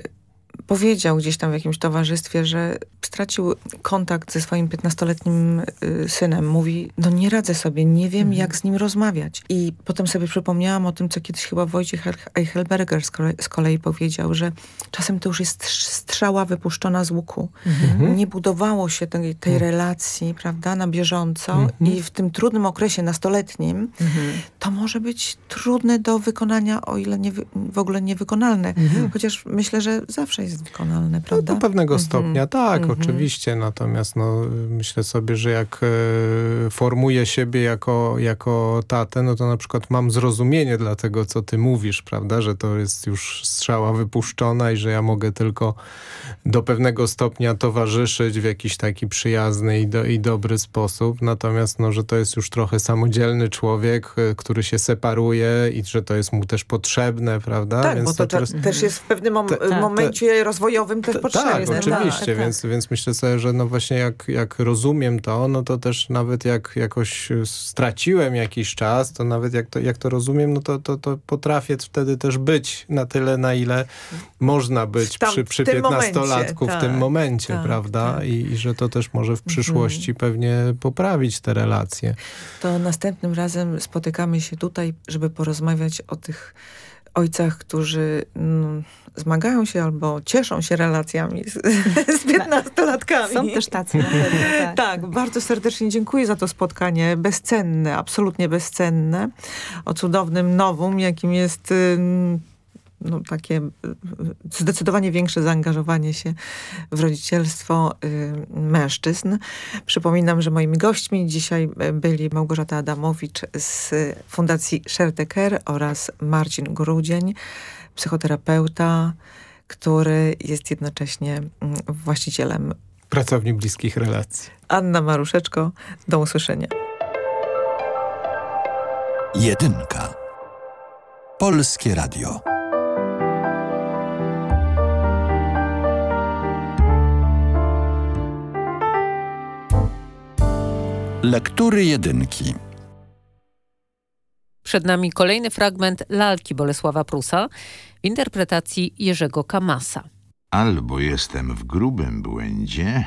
powiedział gdzieś tam w jakimś towarzystwie, że stracił kontakt ze swoim 15-letnim y, synem. Mówi, no nie radzę sobie, nie wiem jak z nim rozmawiać. I potem sobie przypomniałam o tym, co kiedyś chyba Wojciech Eichelberger z kolei, z kolei powiedział, że czasem to już jest strz- strzała wypuszczona z łuku. Mhm. Nie budowało się tej, tej relacji, prawda, na bieżąco i w tym trudnym okresie nastoletnim to może być trudne do wykonania, o ile nie, w ogóle niewykonalne. Chociaż myślę, że zawsze jest wykonalne, prawda? Do pewnego Mhm. stopnia, tak, Mhm. oczywiście. Natomiast no, myślę sobie, że jak e, formuję siebie jako, jako tatę, no to na przykład mam zrozumienie dla tego, co ty mówisz, prawda, że to jest już strzała wypuszczona i że ja mogę tylko do pewnego stopnia towarzyszyć w jakiś taki przyjazny i, do, i dobry sposób. Natomiast no, że to jest już trochę samodzielny człowiek, e, który się separuje i że to jest mu też potrzebne, prawda? Tak, Więc bo to, teraz- te- też jest w pewnym mom- te- momencie rozwojowym też potrzebne. tak, oczywiście, więc, więc myślę sobie, że no właśnie jak, jak rozumiem to, no to też nawet jak jakoś straciłem jakiś czas, to nawet jak to, jak to rozumiem, no to, to, to potrafię wtedy też być na tyle, na ile można być Tam- przy, przy tym momencie, 15-latku w tym tak, momencie, tak, prawda? I, I że to też może w przyszłości pewnie poprawić te relacje. To następnym razem spotykamy się tutaj, żeby porozmawiać o tych ojcach, którzy mm, zmagają się albo cieszą się relacjami z, z 15-latkami. Są też tacy, tak. tak, bardzo serdecznie dziękuję za to spotkanie. Bezcenne, absolutnie bezcenne. O cudownym nowum, jakim jest no, takie y, zdecydowanie większe zaangażowanie się w rodzicielstwo y, mężczyzn. Przypominam, że moimi gośćmi dzisiaj byli Małgorzata Adamowicz z Fundacji Share the Care oraz Marcin Grudzień, psychoterapeuta, który jest jednocześnie mm, właścicielem Pracowni bliskich relacji. Anna Maruszeczko, do usłyszenia. Jedynka. Polskie Radio. Lektury jedynki. Przed nami kolejny fragment lalki Bolesława Prusa w interpretacji Jerzego Kamasa. Albo jestem w grubym błędzie,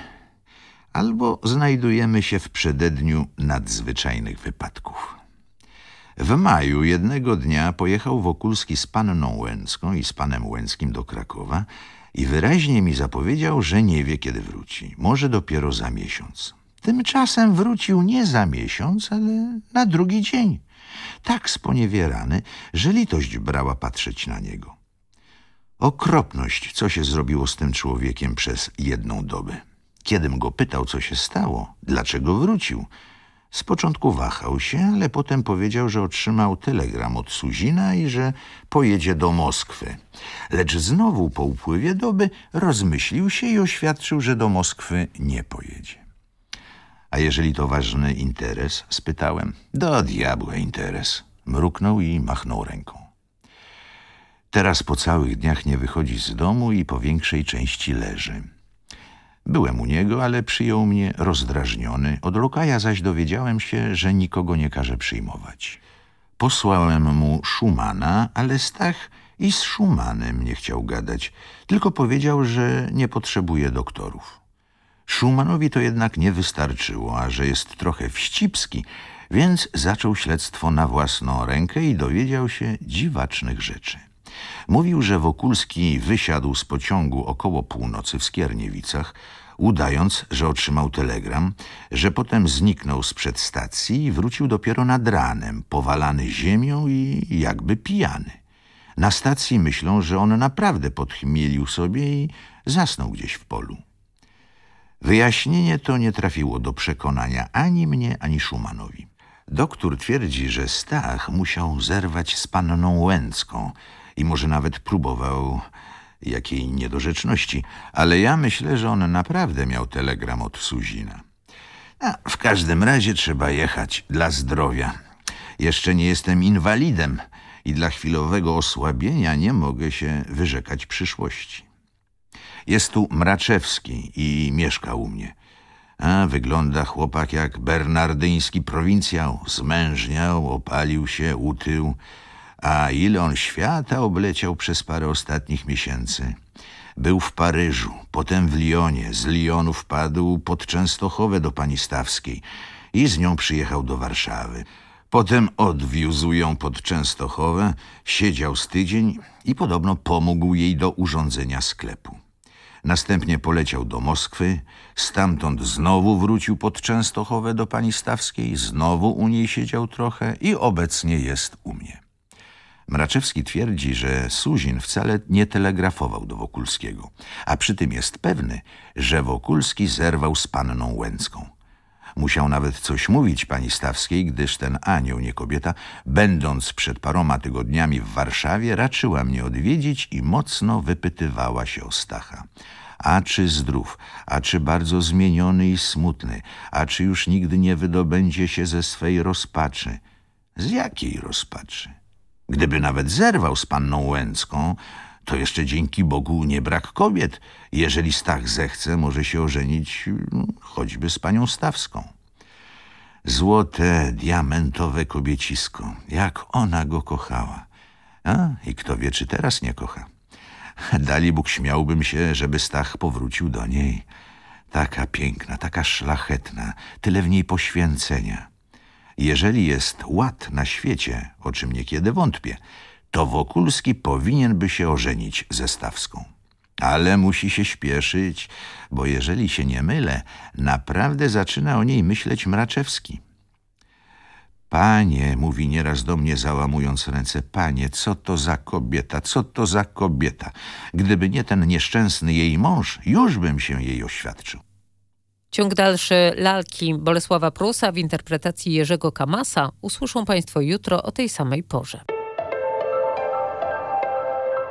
albo znajdujemy się w przededniu nadzwyczajnych wypadków. W maju jednego dnia pojechał Wokulski z panną Łęcką i z panem Łęckim do Krakowa i wyraźnie mi zapowiedział, że nie wie, kiedy wróci. Może dopiero za miesiąc. Tymczasem wrócił nie za miesiąc, ale na drugi dzień. Tak sponiewierany, że litość brała patrzeć na niego. Okropność, co się zrobiło z tym człowiekiem przez jedną dobę. Kiedym go pytał, co się stało, dlaczego wrócił, z początku wahał się, ale potem powiedział, że otrzymał telegram od Suzina i że pojedzie do Moskwy. Lecz znowu po upływie doby rozmyślił się i oświadczył, że do Moskwy nie pojedzie. A jeżeli to ważny interes? spytałem. Do diabła interes. Mruknął i machnął ręką. Teraz po całych dniach nie wychodzi z domu i po większej części leży. Byłem u niego, ale przyjął mnie rozdrażniony. Od Lukaja zaś dowiedziałem się, że nikogo nie każe przyjmować. Posłałem mu Szumana, ale Stach i z Szumanem nie chciał gadać, tylko powiedział, że nie potrzebuje doktorów. Szumanowi to jednak nie wystarczyło, a że jest trochę wścibski, więc zaczął śledztwo na własną rękę i dowiedział się dziwacznych rzeczy. Mówił, że Wokulski wysiadł z pociągu około północy w Skierniewicach, udając, że otrzymał telegram, że potem zniknął sprzed stacji i wrócił dopiero nad ranem, powalany ziemią i jakby pijany. Na stacji myślą, że on naprawdę podchmielił sobie i zasnął gdzieś w polu. Wyjaśnienie to nie trafiło do przekonania ani mnie, ani Szumanowi. Doktor twierdzi, że Stach musiał zerwać z panną Łęcką i może nawet próbował jakiej niedorzeczności, ale ja myślę, że on naprawdę miał telegram od Suzina. A w każdym razie trzeba jechać dla zdrowia. Jeszcze nie jestem inwalidem i dla chwilowego osłabienia nie mogę się wyrzekać przyszłości. Jest tu Mraczewski i mieszka u mnie. A wygląda chłopak jak bernardyński prowincjał. Zmężniał, opalił się, utył. A ile on świata obleciał przez parę ostatnich miesięcy. Był w Paryżu, potem w Lyonie. Z Lyonu wpadł pod Częstochowę do pani Stawskiej i z nią przyjechał do Warszawy. Potem odwiózł ją pod Częstochowę, siedział z tydzień i podobno pomógł jej do urządzenia sklepu. Następnie poleciał do Moskwy, stamtąd znowu wrócił pod Częstochowę do pani Stawskiej, znowu u niej siedział trochę i obecnie jest u mnie. Mraczewski twierdzi, że Suzin wcale nie telegrafował do Wokulskiego, a przy tym jest pewny, że Wokulski zerwał z panną Łęcką. Musiał nawet coś mówić pani Stawskiej, gdyż ten anioł, nie kobieta, będąc przed paroma tygodniami w Warszawie, raczyła mnie odwiedzić i mocno wypytywała się o Stacha. A czy zdrów, a czy bardzo zmieniony i smutny, a czy już nigdy nie wydobędzie się ze swej rozpaczy. Z jakiej rozpaczy? Gdyby nawet zerwał z panną Łęcką, to jeszcze dzięki Bogu nie brak kobiet. Jeżeli Stach zechce, może się ożenić no, choćby z panią Stawską. Złote, diamentowe kobiecisko, jak ona go kochała. A, i kto wie, czy teraz nie kocha. Dalibóg śmiałbym się, żeby Stach powrócił do niej. Taka piękna, taka szlachetna, tyle w niej poświęcenia. Jeżeli jest ład na świecie, o czym niekiedy wątpię, to Wokulski powinien by się ożenić ze Stawską. Ale musi się śpieszyć, bo jeżeli się nie mylę, naprawdę zaczyna o niej myśleć Mraczewski. Panie, mówi nieraz do mnie, załamując ręce, panie, co to za kobieta, co to za kobieta? Gdyby nie ten nieszczęsny jej mąż, już bym się jej oświadczył. Ciąg dalszy lalki Bolesława Prusa w interpretacji Jerzego Kamasa usłyszą Państwo jutro o tej samej porze.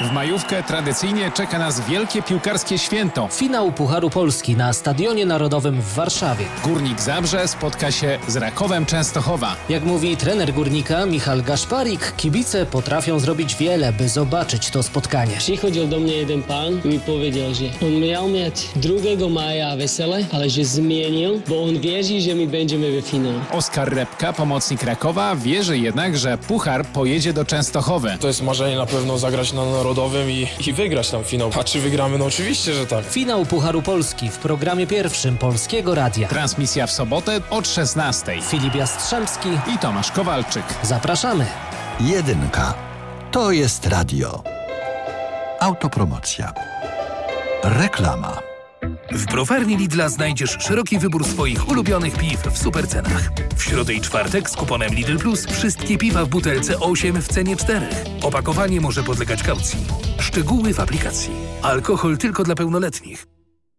W majówkę tradycyjnie czeka nas wielkie piłkarskie święto. Finał Pucharu Polski na Stadionie Narodowym w Warszawie. Górnik Zabrze spotka się z Rakowem Częstochowa. Jak mówi trener Górnika Michal Gaszparik, kibice potrafią zrobić wiele, by zobaczyć to spotkanie. Przychodził do mnie jeden pan i mi powiedział, że on miał mieć 2 maja wesele, ale że zmienił, bo on wierzy, że my będziemy w finale. Oskar Repka, pomocnik Rakowa, wierzy jednak, że Puchar pojedzie do Częstochowy. To jest marzenie na pewno zagrać na Narodowym i, i wygrać tam finał. A czy wygramy? No oczywiście, że tak. Finał Pucharu Polski w programie pierwszym Polskiego Radia. Transmisja w sobotę od 16. Filip Jastrzębski i Tomasz Kowalczyk. Zapraszamy. Jedynka. To jest radio. Autopromocja. Reklama. W browarni Lidla znajdziesz szeroki wybór swoich ulubionych piw w supercenach. W środę i czwartek z kuponem Lidl Plus wszystkie piwa w butelce 8 w cenie 4. Opakowanie może podlegać kaucji. Szczegóły w aplikacji. Alkohol tylko dla pełnoletnich.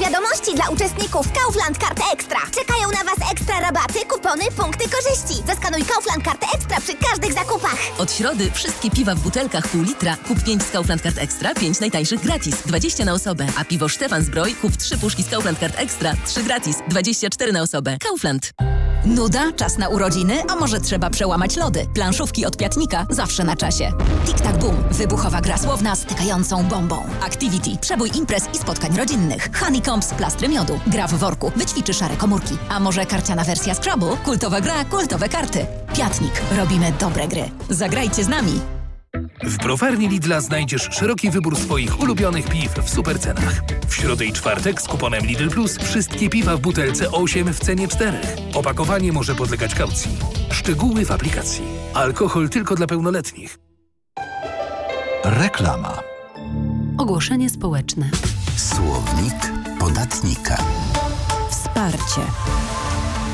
Wiadomości dla uczestników Kaufland Karty Ekstra. Czekają na Was ekstra rabaty, kupony, punkty korzyści. Zaskanuj Kaufland Kartę Ekstra przy każdych zakupach. Od środy wszystkie piwa w butelkach pół litra. Kup 5 z Kaufland Kart Ekstra, 5 najtańszych gratis. 20 na osobę. A piwo Stefan Zbroj kup 3 puszki z Kaufland Kart Ekstra, 3 gratis. 24 na osobę. Kaufland. Nuda, czas na urodziny, a może trzeba przełamać lody. Planszówki od Piatnika zawsze na czasie. Tic-tac boom, wybuchowa gra słowna stykającą bombą. Activity, przebój imprez i spotkań rodzinnych. Honeycombs, plastry miodu. Gra w worku, wyćwiczy szare komórki. A może karciana wersja Scrabble? Kultowa gra, kultowe karty. Piatnik, robimy dobre gry. Zagrajcie z nami. W browarni Lidla znajdziesz szeroki wybór swoich ulubionych piw w supercenach. W środę i czwartek z kuponem Lidl Plus wszystkie piwa w butelce 8 w cenie 4. Opakowanie może podlegać kaucji. Szczegóły w aplikacji. Alkohol tylko dla pełnoletnich. Reklama. Ogłoszenie społeczne. Słownik podatnika. Wsparcie.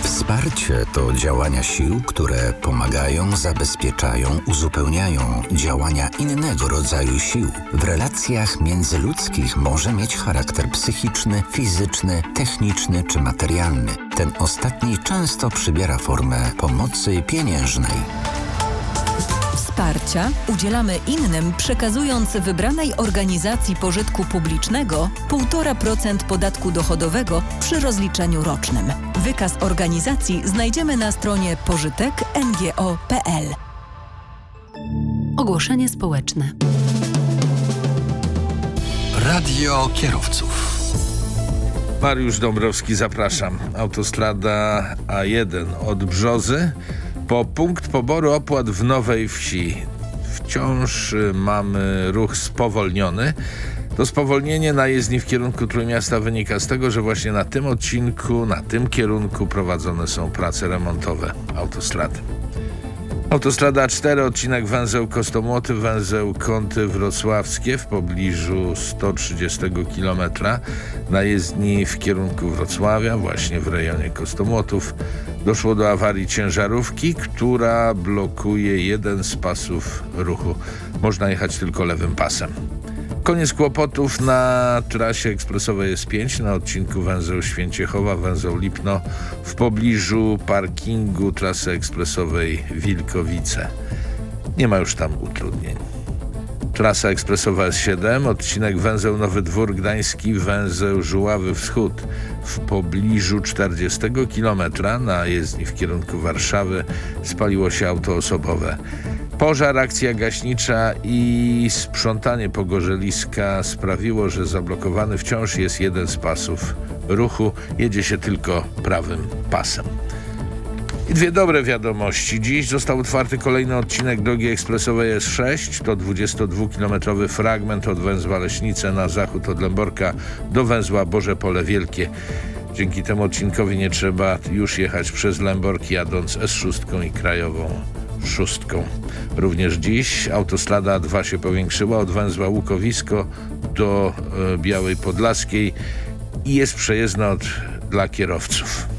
Wsparcie to działania sił, które pomagają, zabezpieczają, uzupełniają działania innego rodzaju sił. W relacjach międzyludzkich może mieć charakter psychiczny, fizyczny, techniczny czy materialny. Ten ostatni często przybiera formę pomocy pieniężnej. Wsparcia udzielamy innym, przekazując wybranej organizacji pożytku publicznego 1,5% podatku dochodowego przy rozliczeniu rocznym. Wykaz organizacji znajdziemy na stronie pożytek.ngo.pl. Ogłoszenie społeczne. Radio kierowców. Mariusz Dąbrowski, zapraszam. Autostrada A1 od Brzozy po punkt poboru opłat w Nowej Wsi. Wciąż y, mamy ruch spowolniony. To spowolnienie na jezdni w kierunku Trójmiasta wynika z tego, że właśnie na tym odcinku, na tym kierunku prowadzone są prace remontowe autostrady. Autostrada 4, odcinek węzeł Kostomłoty, węzeł Kąty Wrocławskie w pobliżu 130 km na jezdni w kierunku Wrocławia, właśnie w rejonie Kostomłotów. Doszło do awarii ciężarówki, która blokuje jeden z pasów ruchu. Można jechać tylko lewym pasem. Koniec kłopotów na trasie ekspresowej S5 na odcinku węzeł Święciechowa, węzeł Lipno w pobliżu parkingu trasy ekspresowej Wilkowice. Nie ma już tam utrudnień. Trasa ekspresowa S7, odcinek węzeł Nowy Dwór Gdański, węzeł Żuławy Wschód. W pobliżu 40 km na jezdni w kierunku Warszawy spaliło się auto osobowe. Pożar, akcja gaśnicza i sprzątanie pogorzeliska sprawiło, że zablokowany wciąż jest jeden z pasów ruchu. Jedzie się tylko prawym pasem. I dwie dobre wiadomości. Dziś został otwarty kolejny odcinek drogi ekspresowej S6. To 22-kilometrowy fragment od węzła Leśnice na zachód od Lęborka do węzła Boże Pole Wielkie. Dzięki temu odcinkowi nie trzeba już jechać przez Lębork jadąc S6 i krajową szóstką. Również dziś autostrada 2 się powiększyła od węzła Łukowisko do e, Białej Podlaskiej i jest przejezdna od, dla kierowców.